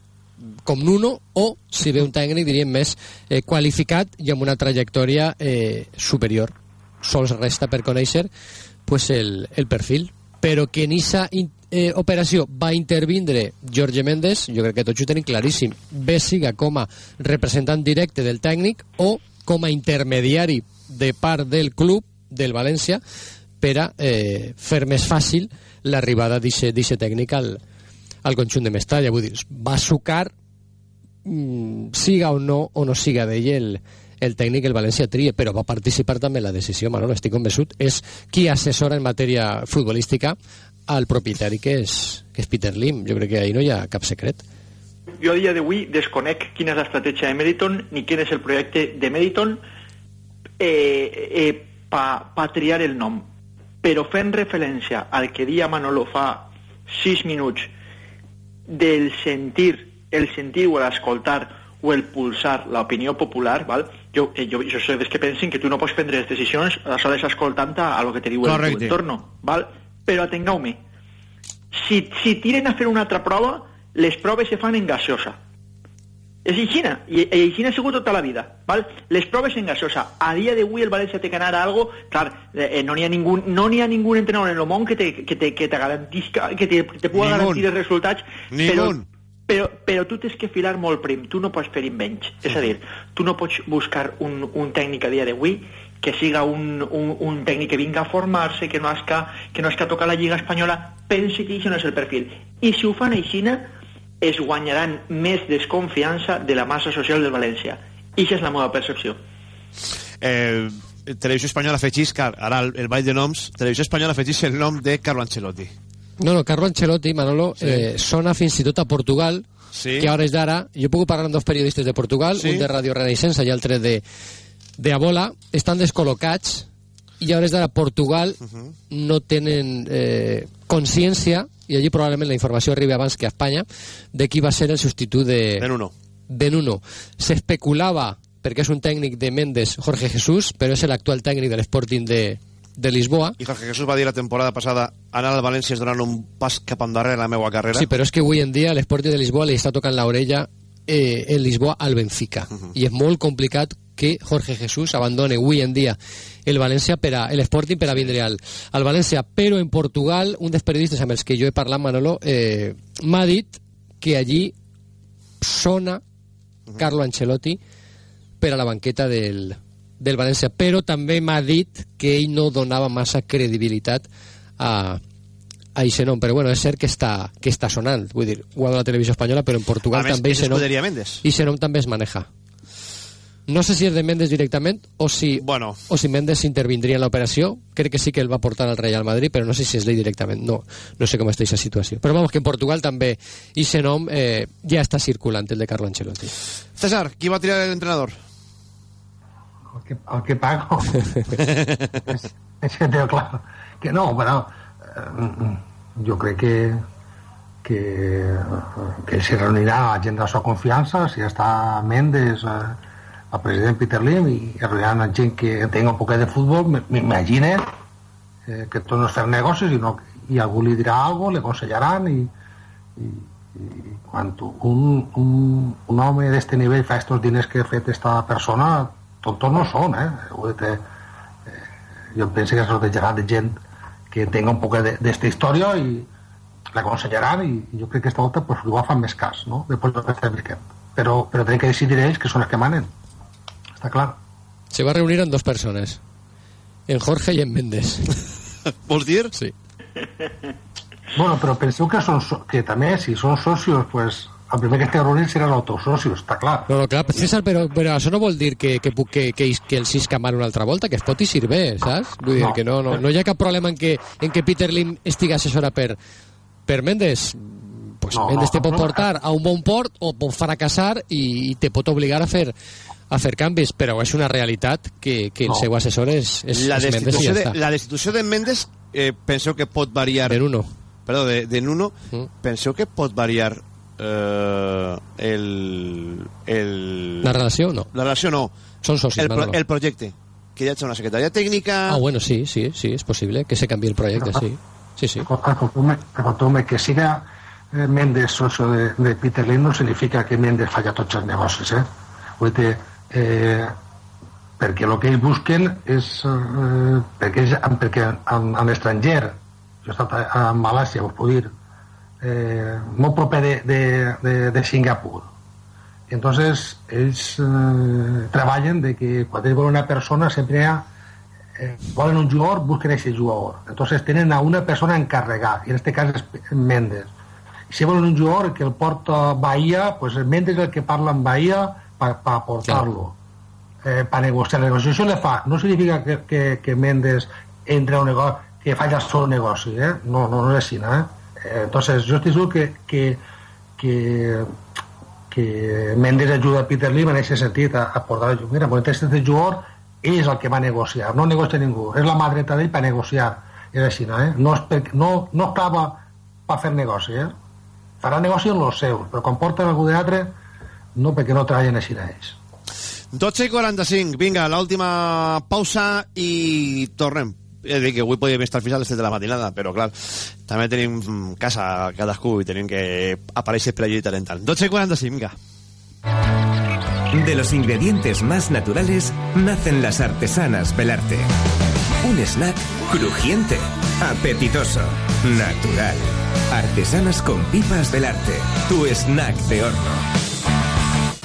com Nuno o, si ve un tècnic, diríem més eh, qualificat i amb una trajectòria eh, superior. Sols resta per conèixer pues, el, el perfil. Però que en aquesta eh, operació va intervindre Jorge Méndez, jo crec que tots ho tenim claríssim, bé siga com a representant directe del tècnic o com a intermediari de part del club del València per a eh, fer més fàcil l'arribada d'aquest tècnic al, al conjunt de Mestalla. Vull dir, va sucar mm, siga o no o no siga d'ell el, el tècnic el València trie, però va participar també en la decisió, Manolo, estic convençut, és qui assessora en matèria futbolística al propietari que és, que és Peter Lim. Jo crec que ahí no hi ha cap secret. Jo a dia d'avui desconec quina és l'estratègia de Meriton ni quin és el projecte de Meriton eh, eh, pa, pa triar el nom. Però fent referència al que dia Manolo fa 6 minuts del sentir, el sentir o l'escoltar o el pulsar l'opinió popular, val? Jo, eh, jo, jo dels que pensin que tu no pots prendre les decisions soles escoltant a, a lo que te diu el Correcte. teu entorn, val? Però atengueu-me, si, si tiren a fer una altra prova, les proves se fan en gasosa. És aixina, i, i aixina ha sigut tota la vida. Val? Les proves en gasosa. A dia d'avui el València té que anar a algo... Clar, eh, no n'hi ha, ningú, no ha ningú entrenador en el món que te, que te, que te garantisca, que te, que te pugui Ningun. garantir els resultats, però, Ningun. però, però tu tens que filar molt prim, tu no pots fer menys. És a dir, tu no pots buscar un, un tècnic a dia d'avui que siga un, un, un tècnic que vinga a formar-se, que no has que, que no que tocar la Lliga Espanyola, pense que això no és el perfil. I si ho fan aixina, es guanyaran més desconfiança de la massa social del València. I això és la meva percepció. Eh, Televisió Espanyola afegís, car, ara el, el ball de noms, Televisió Espanyola afegís el nom de Carlo Ancelotti. No, no, Carlo Ancelotti, Manolo, Sí. eh, sona fins i tot a Portugal, Sí. que a hores d'ara, jo puc parlar amb dos periodistes de Portugal, Sí. un de Radio Renaissance i altre de, de Abola, estan descol·locats i a hores d'ara a Portugal no tenen eh, consciència, i allí probablement la informació arriba abans que a Espanya, de qui va ser el substitut de, De Nuno. de Nuno. S'especulava, perquè és un tècnic de Mendes, Jorge Jesús, però és l'actual tècnic de l'Sporting de, de Lisboa. I Jorge Jesús va dir la temporada passada anar al València és donar un pas cap endarrere la meva carrera. Sí, però és que avui en dia l'Sporting de Lisboa li està tocant l'orella eh, en Lisboa al Benfica. I és molt complicat que Jorge Jesús abandone avui en dia el València per a, l'Sporting per a vindre al, al València. Però en Portugal, un dels periodistes amb els que jo he parlat, Manolo, eh, m'ha dit que allí sona Carlo Ancelotti per a la banqueta del, del València, però també m'ha dit que ell no donava massa credibilitat a, a nom, però bueno, és cert que està, que està sonant, vull dir, ho ha de la televisió espanyola, però en Portugal A més, també és aquest nom, escuderia Mendes. i aquest nom també es maneja. No sé si és de Mendes directament o si, bueno. o si Mendes intervindria en l'operació. Crec que sí que el va portar al Real Madrid, però no sé si és d'ell directament. No, no sé com està aquesta situació. Però vamos, que en Portugal també aquest nom eh, ja està circulant, el de Carlo Ancelotti. César, qui va tirar l'entrenador? El que, el que pago. és, és que tengo claro. Que no, però eh, jo crec que que, que se reunirà la gent de la seva confiança, si està Mendes, eh, el president Peter Lim, i reuniran amb gent que tenga un poquet de futbol, m- m'imagine eh, que tot no fer negocis, sinó que i algú li dirà alguna cosa, le aconsellaran i, i, i quan un, un, un home d'este nivell fa estos diners que ha fet esta persona, tontos no són, eh? Dir, eh, jo penso que es rodejarà de gent que tenga un poc d'esta història i l'aconsellaran i, i jo crec que aquesta volta pues, igual fan més cas, no? Després estem vivint. Però, però tenen que decidir ells que són els que manen. Està clar. Se va reunir amb dos persones, en Jorge i en Mendes. Vols dir? Sí. Bueno, però penseu que, són, so- que també, si són socios, pues, el primer que es té que reunir serà l'autosocio, està clar. No, no, clar, César, però, però això no vol dir que, que, que, que, que el Sis camar una altra volta, que es pot i sirve, saps? Vull dir No. que no, no, no hi ha cap problema en que, en que Peter Lim estigui assessora per, per Mendes. Pues No, Mendes no, te pot no, portar a un bon port o pot fracassar i, i te pot obligar a fer a fer canvis, però és una realitat que, que el No. seu assessor és, és, la és Mendes i ja de, està. la destitució de Mendes eh, penseu que pot variar... De Nuno. Perdó, de, de Nuno. Mm. Penseu que pot variar eh, el, el... La relació, no. La relació no. Són socis, el, pro, Manolo. el projecte. Que hi hagi una secretaria tècnica... Ah, bueno, sí, sí, sí, és possible que se canvi el projecte, sí. Sí, sí. Acostúme que siga eh, Mendes socio de, de Peter Lim no significa que Mendes falla tots els negocis, eh? Vull dir, eh, perquè el que ells busquen és eh, perquè, és, perquè en, en l'estranger jo he estat a, a Malàcia, us puc dir eh, molt proper de, de, de, de Singapur entonces ells eh, treballen de que quan ells volen una persona sempre hi ha eh, volen un jugador, busquen aquest jugador. Entonces tenen a una persona encarregada, i en este cas és Mendes. I si volen un jugador que el porta a Bahia, pues Mendes és el que parla amb Bahia per pa portar-lo, eh, per negociar. La negociació le fa, no significa que, que, que Mendes entre a un negoci, que faci el seu negoci, eh? no, no, no és així, eh? Eh, Entonces, jo estic segur que, que, que, que Mendes ajuda a Peter Lim en aquest sentit a, a portar el mira, quan este jugador és el que va negociar, no negocia ningú és la mà dreta d'ell per negociar és així, no, eh? no, és per, no, no estava per fer negoci eh? farà negoci en els seus però quan porten algú d'altre no perquè no treballen així ells. 12 i 45, vinga, l'última pausa i tornem. He de dir que avui podíem estar fins a les 7 de la matinada, però clar, també tenim casa cadascú i tenim que aparèixer per allí de tant en tant. 12 i 45, vinga. De los ingredientes más naturales nacen las artesanas Belarte. Un snack crujiente, apetitoso, natural. Artesanas con pipas Belarte. Tu snack de horno.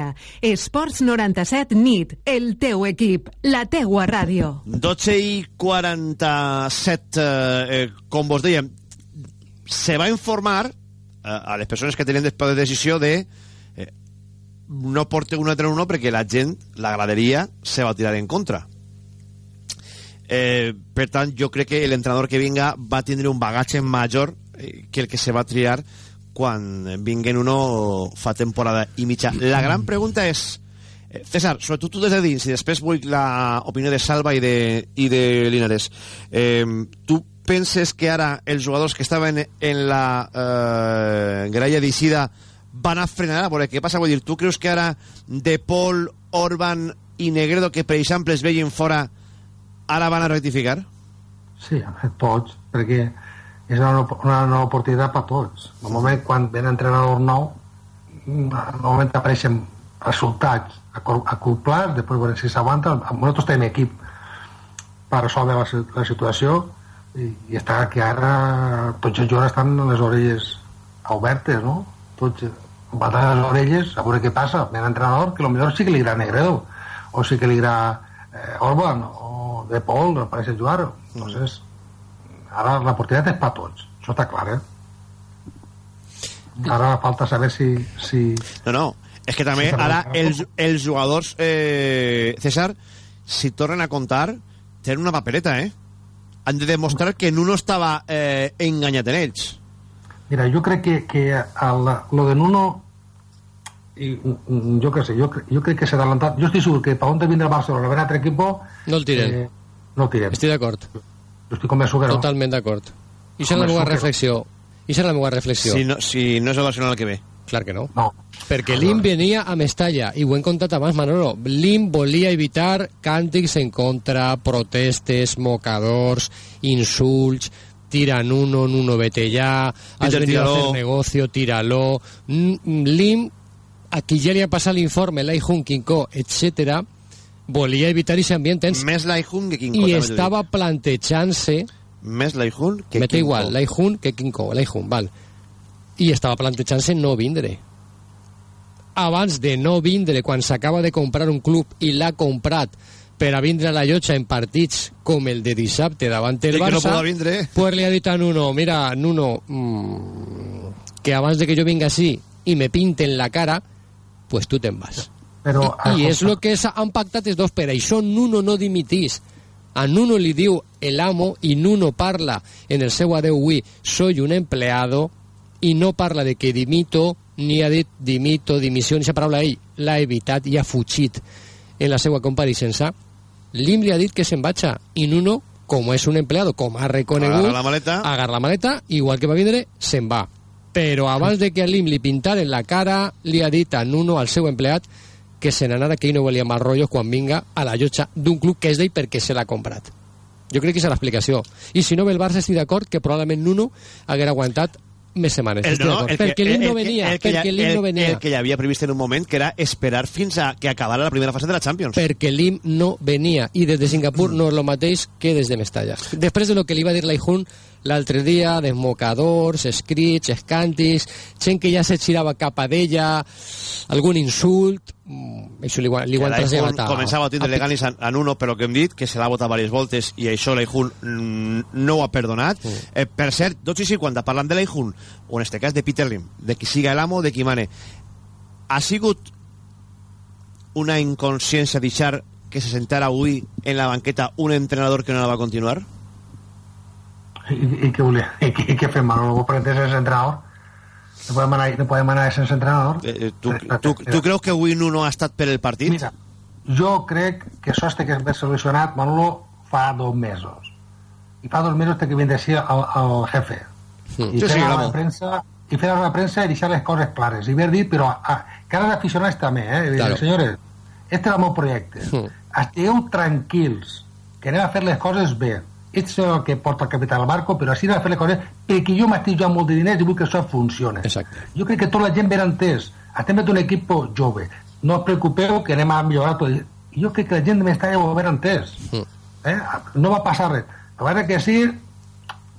obligatòria. Esports 97 NIT, el teu equip, la teua ràdio. 12 i 47, eh, eh, com vos dèiem, se va informar eh, a les persones que tenen després de decisió de eh, no porte un altre uno perquè la gent, la graderia, se va tirar en contra. Eh, per tant, jo crec que l'entrenador que vinga va tindre un bagatge major eh, que el que se va triar quan vinguen uno fa temporada i mitja. La gran pregunta és, eh, César, sobretot tu des de dins, i després vull l'opinió de Salva i de, i de Linares. Eh, tu penses que ara els jugadors que estaven en la eh, gralla d'Ixida van a frenar a veure què passa? Vull dir, tu creus que ara De Paul, Orban i Negredo, que per exemple es veien fora, ara van a rectificar? Sí, tots, perquè és una, una nova oportunitat per tots. El moment quan ve un entrenador nou, el moment apareixen resultats a, cur a curt plaç, després veurem si s'aguanta. Nosaltres tenim equip per resoldre la, la situació i, i està que ara tots els jugadors estan amb les orelles obertes, no? Tots a les orelles a veure què passa. Ve un entrenador que potser sí que li agrada Negredo o sí que li agrada eh, Orban o De Paul, no parece jugar. Entonces, ara l'oportunitat és per tots. Això està clar, eh? Ara falta saber si... si... No, no, és que també ara els, els jugadors, eh, César, si tornen a contar, tenen una papereta, eh? Han de demostrar que Nuno estava eh, enganyat en ells. Mira, jo crec que, que el, lo de Nuno i, jo què sé, jo, jo crec que s'ha adelantat jo estic segur que per on vindrà el Barcelona a un altre equip no el tirem eh, no el tirem estic d'acord estic convençut que no totalment d'acord. I això és la meva reflexió. I és la meva reflexió. Si no, si no és el Barcelona el que ve. Clar que no, no. perquè l'IM venia a Mestalla i ho hem contat abans Manolo. l'IM volia evitar càntics en contra protestes, mocadors insults tiran uno, Nuno vete ya, has venido a hacer negocio, tíralo. L'IM a qui ja li ha passat l'informe, l'Aihun, Quincó, etc., volia evitar aquest ambient tens. Més l'Aihun que Quincó. I estava plantejant-se... Més l'Aihun que Quincó. igual, l'Aihun que Quincó, l'Aihun, val. I estava plantejant-se no vindre. Abans de no vindre, quan s'acaba de comprar un club i l'ha comprat per a vindre a la llotja en partits com el de dissabte davant el I Barça, no vindre. pues li ha dit a Nuno, mira, Nuno, mmm, que abans de que jo vinga així i me pinten la cara, pues tu te'n vas. Però, I, I és el que han pactat els dos, per això Nuno no dimitís. A Nuno li diu el amo i Nuno parla en el seu adeu avui, soy un empleado, i no parla de que dimito, ni ha dit dimito, dimissió, ni aquesta paraula ell l'ha evitat i ha fugit. En la seva compareixença. L'IM li ha dit que se'n vaig i Nuno, com és un empleado, com ha reconegut, agarra la maleta, agarra la maleta igual que va vindre, se'n va. Però abans de que a l'IM li pintaren la cara li ha dit a Nuno, al seu empleat que se n'anara que ell no volia mal rotllos quan vinga a la llotja d'un club que és d'ell perquè se l'ha comprat Jo crec que és l'explicació. I si no ve el Barça estic d'acord que probablement Nuno haguera aguantat més setmanes. El, no, el que, perquè l'Im no el venia. el que perquè no el- venia. El que ja havia previst en un moment, que era esperar fins a que acabara la primera fase de la Champions. perquè l'IM no venia i des de Mm. Singapur no és el mateix que des de Mestalla. Després de lo que li va dir l'Aihun l'altre dia, desmocadors, escrits, escantis, gent que ja se girava cap a d'ella, algun insult, mm, això li, ho ha- li ho han traslladat a... començava a tindre a- leganis en, en uno, però que hem dit que se l'ha votat diverses voltes i això l'Aihun mm, no ho ha perdonat. Eh, per cert, 12 i 50, parlant de l'Aihun, o en este cas de Peter Lim, de qui siga l'amo, de qui mane, ha sigut una inconsciència deixar que se sentara avui en la banqueta un entrenador que no la va continuar? I, i, què volia? I, i què fem? No ho pretens sense entrenador? No podem anar, no podem anar sense entrenador? Eh, tu, tu, tu creus que avui Nuno ha estat per el partit? Mira, jo crec que això que haver solucionat Manolo fa dos mesos. I fa dos mesos té que vindre així al, al jefe. I Sí, fer sí, la premsa i fer a la premsa i deixar les coses clares. I haver dit, però a, que ara els aficionats també, eh? Claro. Senyores, este és el meu projecte. Mm. Estigueu tranquils, que anem a fer les coses bé. Ets el que porta el capital al barco, però així a fer les coses perquè jo m'estic jugant molt de diners i vull que això funcioni. Exacte. Jo crec que tota la gent ben entès. Estem un equip jove. No us preocupeu que anem a millorar tot. Jo crec que la gent de va haver entès. Eh? No va passar res. A veure que sí,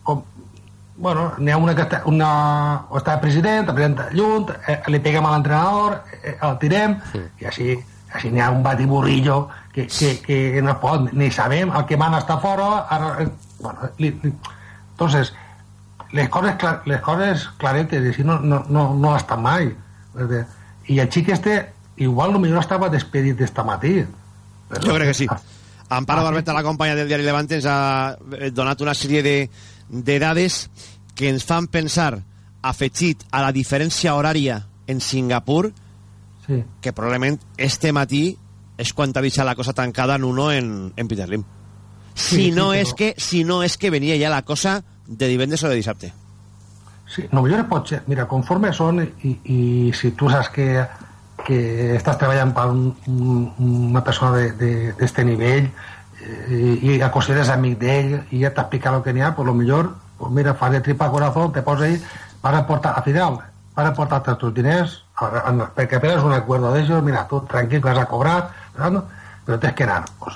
com, bueno, n'hi ha una que està, una, o està president, el president lluny, eh, li peguem a l'entrenador, eh, el tirem, i així, així n'hi ha un batiburrillo que, que, que no pot, ni sabem el que mana està fora, ara, eh, bueno, li, li, entonces, les coses, clar, les coses claretes, i així no, no, no, no ha estat mai. I el xic este, igual potser estava despedit d'esta matí. Però- Jo crec que sí. Amparo Barbeta, la companya del diari Levante, ens ha eh, donat una sèrie de, de dades que ens fan pensar, afegit a la diferència horària en Singapur, Sí. que probablement este matí és quan t'ha deixat la cosa tancada en uno en, en Peter Lim. Si, Sí, sí, no però- és que, si no és que venia ja la cosa de divendres o de dissabte. Sí, no millor pot ser, mira, conforme són i, i si tu saps que, que estàs treballant per un, un, una persona d'este nivell eh, i el consideres amic d'ell i ja t'ha explicat el que n'hi ha, pues lo millor pues mira, fas de tripa corazón, te posa ahí para aportar, al final, para aportarte tus diners a- a- perquè apenas un acuerdo de ellos, mira, tú tranquil vas a cobrar, ¿no? pero tienes que anar, pues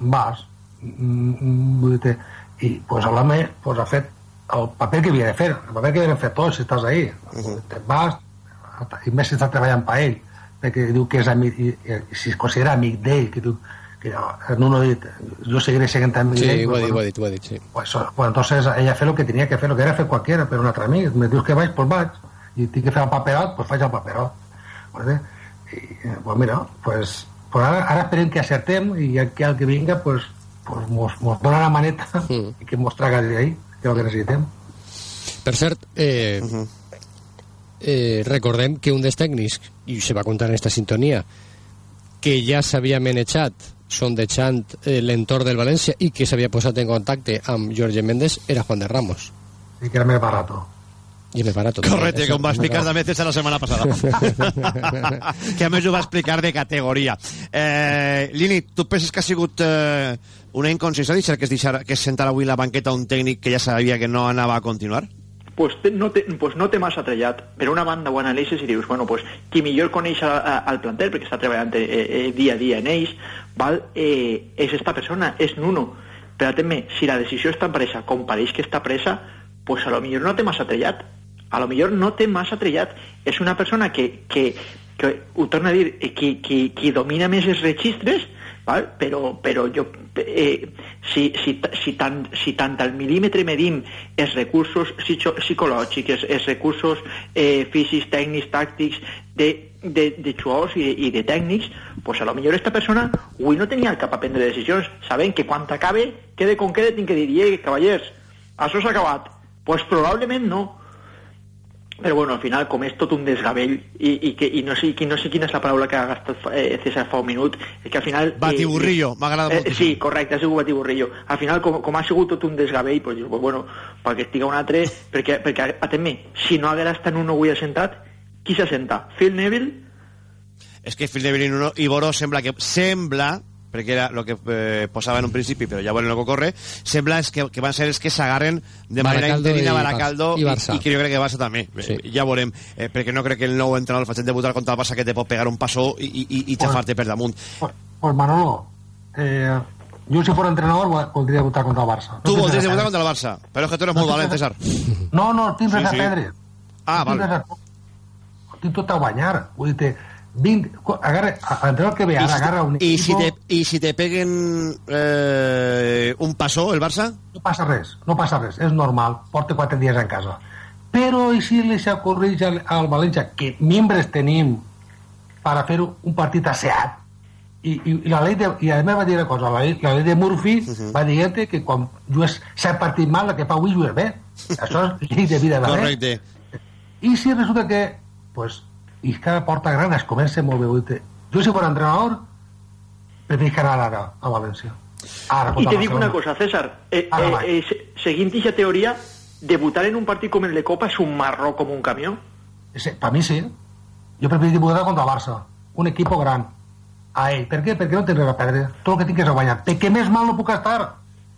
vas vull dir i pues l'home pues, ha fet el paper que havia de fer, el paper que havien de fer tots si estàs ahí, te'n vas i més si treballant per ell perquè diu que és amic i, i, si es considera amic d'ell que diu que no, no ha dit jo seguiré sent amic Sí, d'ell ho ha dit, ho ha dit, ho ha dit, sí. pues, pues entonces ella fe lo que tenia que fer, lo que era fer qualquiera, però un altre amic. Me dius que vaig, pues vaig. I tinc que fer el paperot, pues faig el paperot. Vale? I, eh, pues mira, pues, pues ara, ara esperem que acertem i el que, el que vinga, pues, pues mos, mos dona la maneta Mm. i que mos traga de ahí, que és el que necessitem. Per cert, eh, eh, recordem que un dels tècnics, i se va contar en esta sintonia, que ja s'havia manejat sondejant eh, l'entorn del València i que s'havia posat en contacte amb Jorge Méndez era Juan de Ramos. I que era més barato. I més barato. Correcte, com va explicar també César la setmana passada. que a més ho va explicar de categoria. Eh, Lini, tu penses que ha sigut eh, una inconsciència deixar que es, deixar, que es sentara avui en la banqueta un tècnic que ja sabia que no anava a continuar? pues, te, no, te, pues no té massa trellat. Per una banda ho analitzes i dius, bueno, pues, qui millor coneix a, a, al plantel, perquè està treballant eh, eh, dia a dia en ells, val, eh, és esta persona, és Nuno. Però també, si la decisió està presa com pareix que està presa, pues a lo millor no té massa trellat. A lo millor no té massa trellat. És una persona que, que, que ho torna a dir, eh, qui, qui, qui domina més els registres, val? Però, però jo, eh, si, si, si, tant, si tant al mil·límetre medim els recursos psico psicològics, els, els recursos eh, físics, tècnics, tàctics de, de, de jugadors i de, i de tècnics, pues a lo millor esta persona avui no tenia el cap a prendre decisions, sabent que quan acabe, quede com quede, tinc que dir, eh, cavallers, això s'ha acabat. Pues probablement no, però bueno, al final, com és tot un desgavell i, i, que, i no, sé, i no sé quina és la paraula que ha gastat eh, César fa un minut, és que al final... Batiburrillo, m'ha agradat eh, moltíssim. Sí, correcte, ha sigut batiburrillo. Al final, com, com ha sigut tot un desgavell, pues, pues, bueno, perquè estiga un altre... Perquè, perquè atén-me, si no haguera estat un avui assentat, qui s'assenta? Phil Neville? És que Phil Neville i Boro sembla que sembla perquè era el que eh, posava en un principi, però ja veurem el que ocorre, sembla és que, que van ser els que s'agarren de manera Baracaldo interina i Baracaldo Barça. i, I Barça. i, que jo crec que Barça també. Sí. Eh, ja veurem, eh, perquè no crec que el nou entrenador facin debutar contra el Barça que te pot pegar un passó i, i, i, i xafar-te per damunt. Pues Manolo, eh, yo si fuera entrenador vol- voldria debutar contra el Barça. Tu tinc voldries a debutar contra el Barça, però és que tu eres molt valent, César. No, no, tinc res Sí, a sí. perdre. Ah, val. a... Tinc tot a guanyar. Vull dir, vinc, agarra, a- l'entrenador que ve ara si, agarra un te, i, si equipo... te, I si te peguen eh, un passó, el Barça? No passa res, no passa res, és normal, porta quatre dies en casa. Però i si li s'acorreix al, al València, que membres tenim per fer un partit asseat, i, i, i la llei de, i a més va dir una cosa, la llei, la llei de Murphy uh -huh. va dir que quan jugues set partits mal, el que fa avui jugues bé. Això és llei de vida, ¿vale? Correcte. I si resulta que, pues, i cada porta gran es comença vull dir, Jo si fos entrenador, preferiria anar ara a València. Ara, contra te Barcelona. una cosa, César. Eh, eh, eh, se- seguint esa teoría, debutar en un partido como el de Copa es un marró como un camión. Per mi sí. Jo preferiria debutar contra el Barça. Un equip gran. A ell. Per què? Perquè no tinc res a perdre. Tot el que tinc és a guanyar. Perquè més mal no puc estar.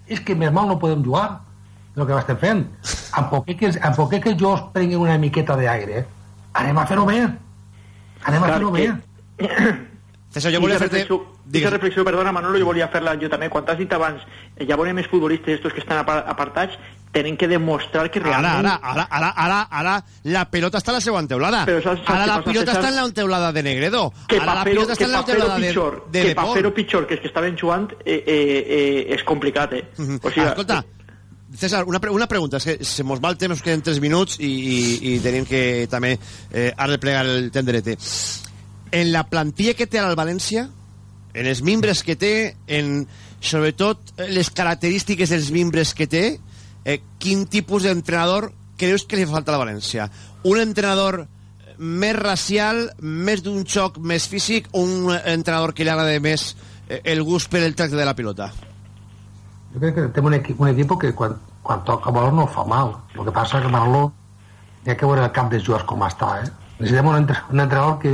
És que més mal no podem jugar. El que estem fent. Amb poquet que, amb poquet que jo us prengui una miqueta d'aire, anem a fer-ho bé. Anem a fer-ho bé. César, jo volia fer-te... esa reflexió, perdona Manolo, jo volia fer-la jo també. Quan t'has dit abans, eh, ja veurem els futbolistes estos que estan apar- apartats, tenen que demostrar que Ara, realment... ara, ara, ara, ara, ara, la pelota està a la seva enteulada. Però saps- saps Ara la pilota César? està en la enteulada de Negredo. que Ara pa la pilota està que en la enteulada de, pitjor, de que De pa Paul. fer-ho pitjor que els que estaven jugant eh, eh, eh, és complicat, eh? O sigui, Escolta, César, una, pre una pregunta. És que se mos va el temps, queden 3 minuts i, i, i tenim que també eh, arreplegar el tenderete. En la plantilla que té el València, en els membres que té, en sobretot les característiques dels membres que té, eh, quin tipus d'entrenador creus que li fa falta a la València? Un entrenador més racial, més d'un xoc més físic, un entrenador que li agrada més eh, el gust per el tracte de la pilota? Jo crec que tenim un, equip, un equip que quan, quan toca valor no fa mal. El que passa que Manolo hi ha que veure el camp de jugadors com està, eh? Necessitem un, entre, un entrenador que,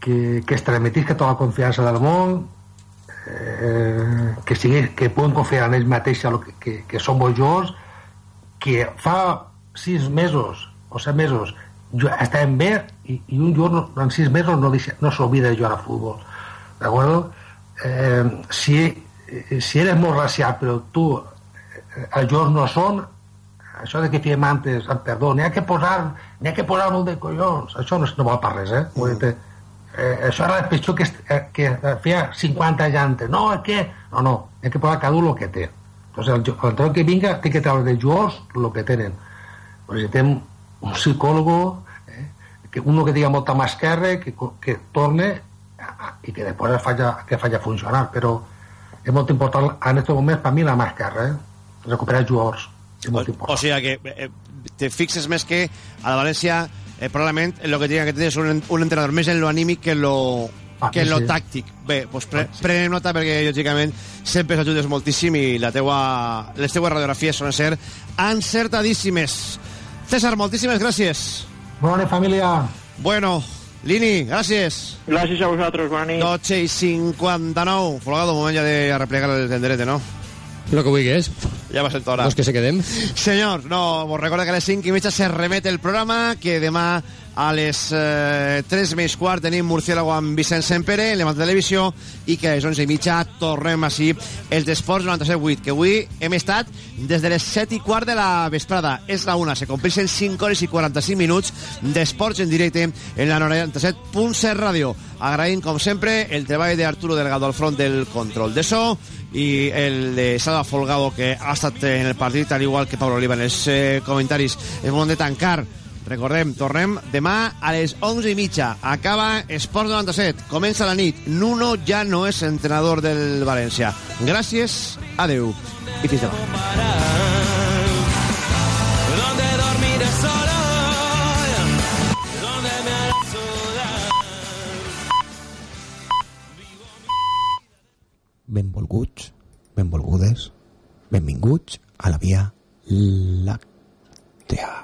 que, que es transmetisca tota la confiança del món, eh, que, sigui, que puguen confiar en ells mateixos que, que, que són bons jugadors, que fa sis mesos o set mesos estàvem bé i, i un jugador en sis mesos no, deixa- no s'oblida de jugar a futbol. D'acord? Eh, si, si eres molt racial però tu eh, els jugadors no són això de que fiem antes, amb perdó, n'hi ha que posar n'hi ha que posar molt de collons això no, no val per res, eh? Vull dir, eh, això era el pitjor que, eh, que feia 50 anys antes. No, és que, no, no, hi ha que posar cada un el que té. Entonces, el, el entrenador que vinga té que treure dels jugadors el que tenen. Necessitem un psicòlogo eh, que uno que diga molta mà esquerra que, que torne i que després faci, que faci funcionar però és molt important en aquest moment per mi la mà esquerra eh? recuperar jugadors és molt important O sigui que eh, te fixes més que a la València eh, probablement el que tiene que tenir és un, un entrenador més en lo anímic que en lo, Ah, que en lo sí. tàctic. Bé, doncs pre, prenem nota perquè, lògicament, sempre s'ajudes moltíssim i la teua, les teues radiografies solen ser encertadíssimes. César, moltíssimes gràcies. Bona nit, família. Bueno, Lini, gràcies. Gràcies a vosaltres, bona nit. 12 i 59. Folgado, moment ja de arreplegar el tenderete, no? Lo que vulguis. Ja va ser hora. Pues que se quedem. Senyors, no, vos recordo que a les 5 i mitja se remet el programa, que demà a les eh, 3 més quart tenim Murciélago amb Vicent Sempere, en Levant Televisió, i que a les 11 i mitja tornem així els d'Esports 97.8, que avui hem estat des de les 7 i quart de la vesprada. És la una, se compleixen 5 hores i 45 minuts d'Esports en directe en la 97.7 Ràdio. Agraïm, com sempre, el treball d'Arturo Delgado al front del control de so i el de Salva Folgado, que ha estat en el partit, al igual que Pablo Oliva en els eh, comentaris. És moment de tancar. Recordem, tornem demà a les 11 i mitja. Acaba Esports 97. Comença la nit. Nuno ja no és entrenador del València. Gràcies, adeu i fins demà. donde dormiré. Benvolguts, benvolgudes, benvinguts a la Via Làctea.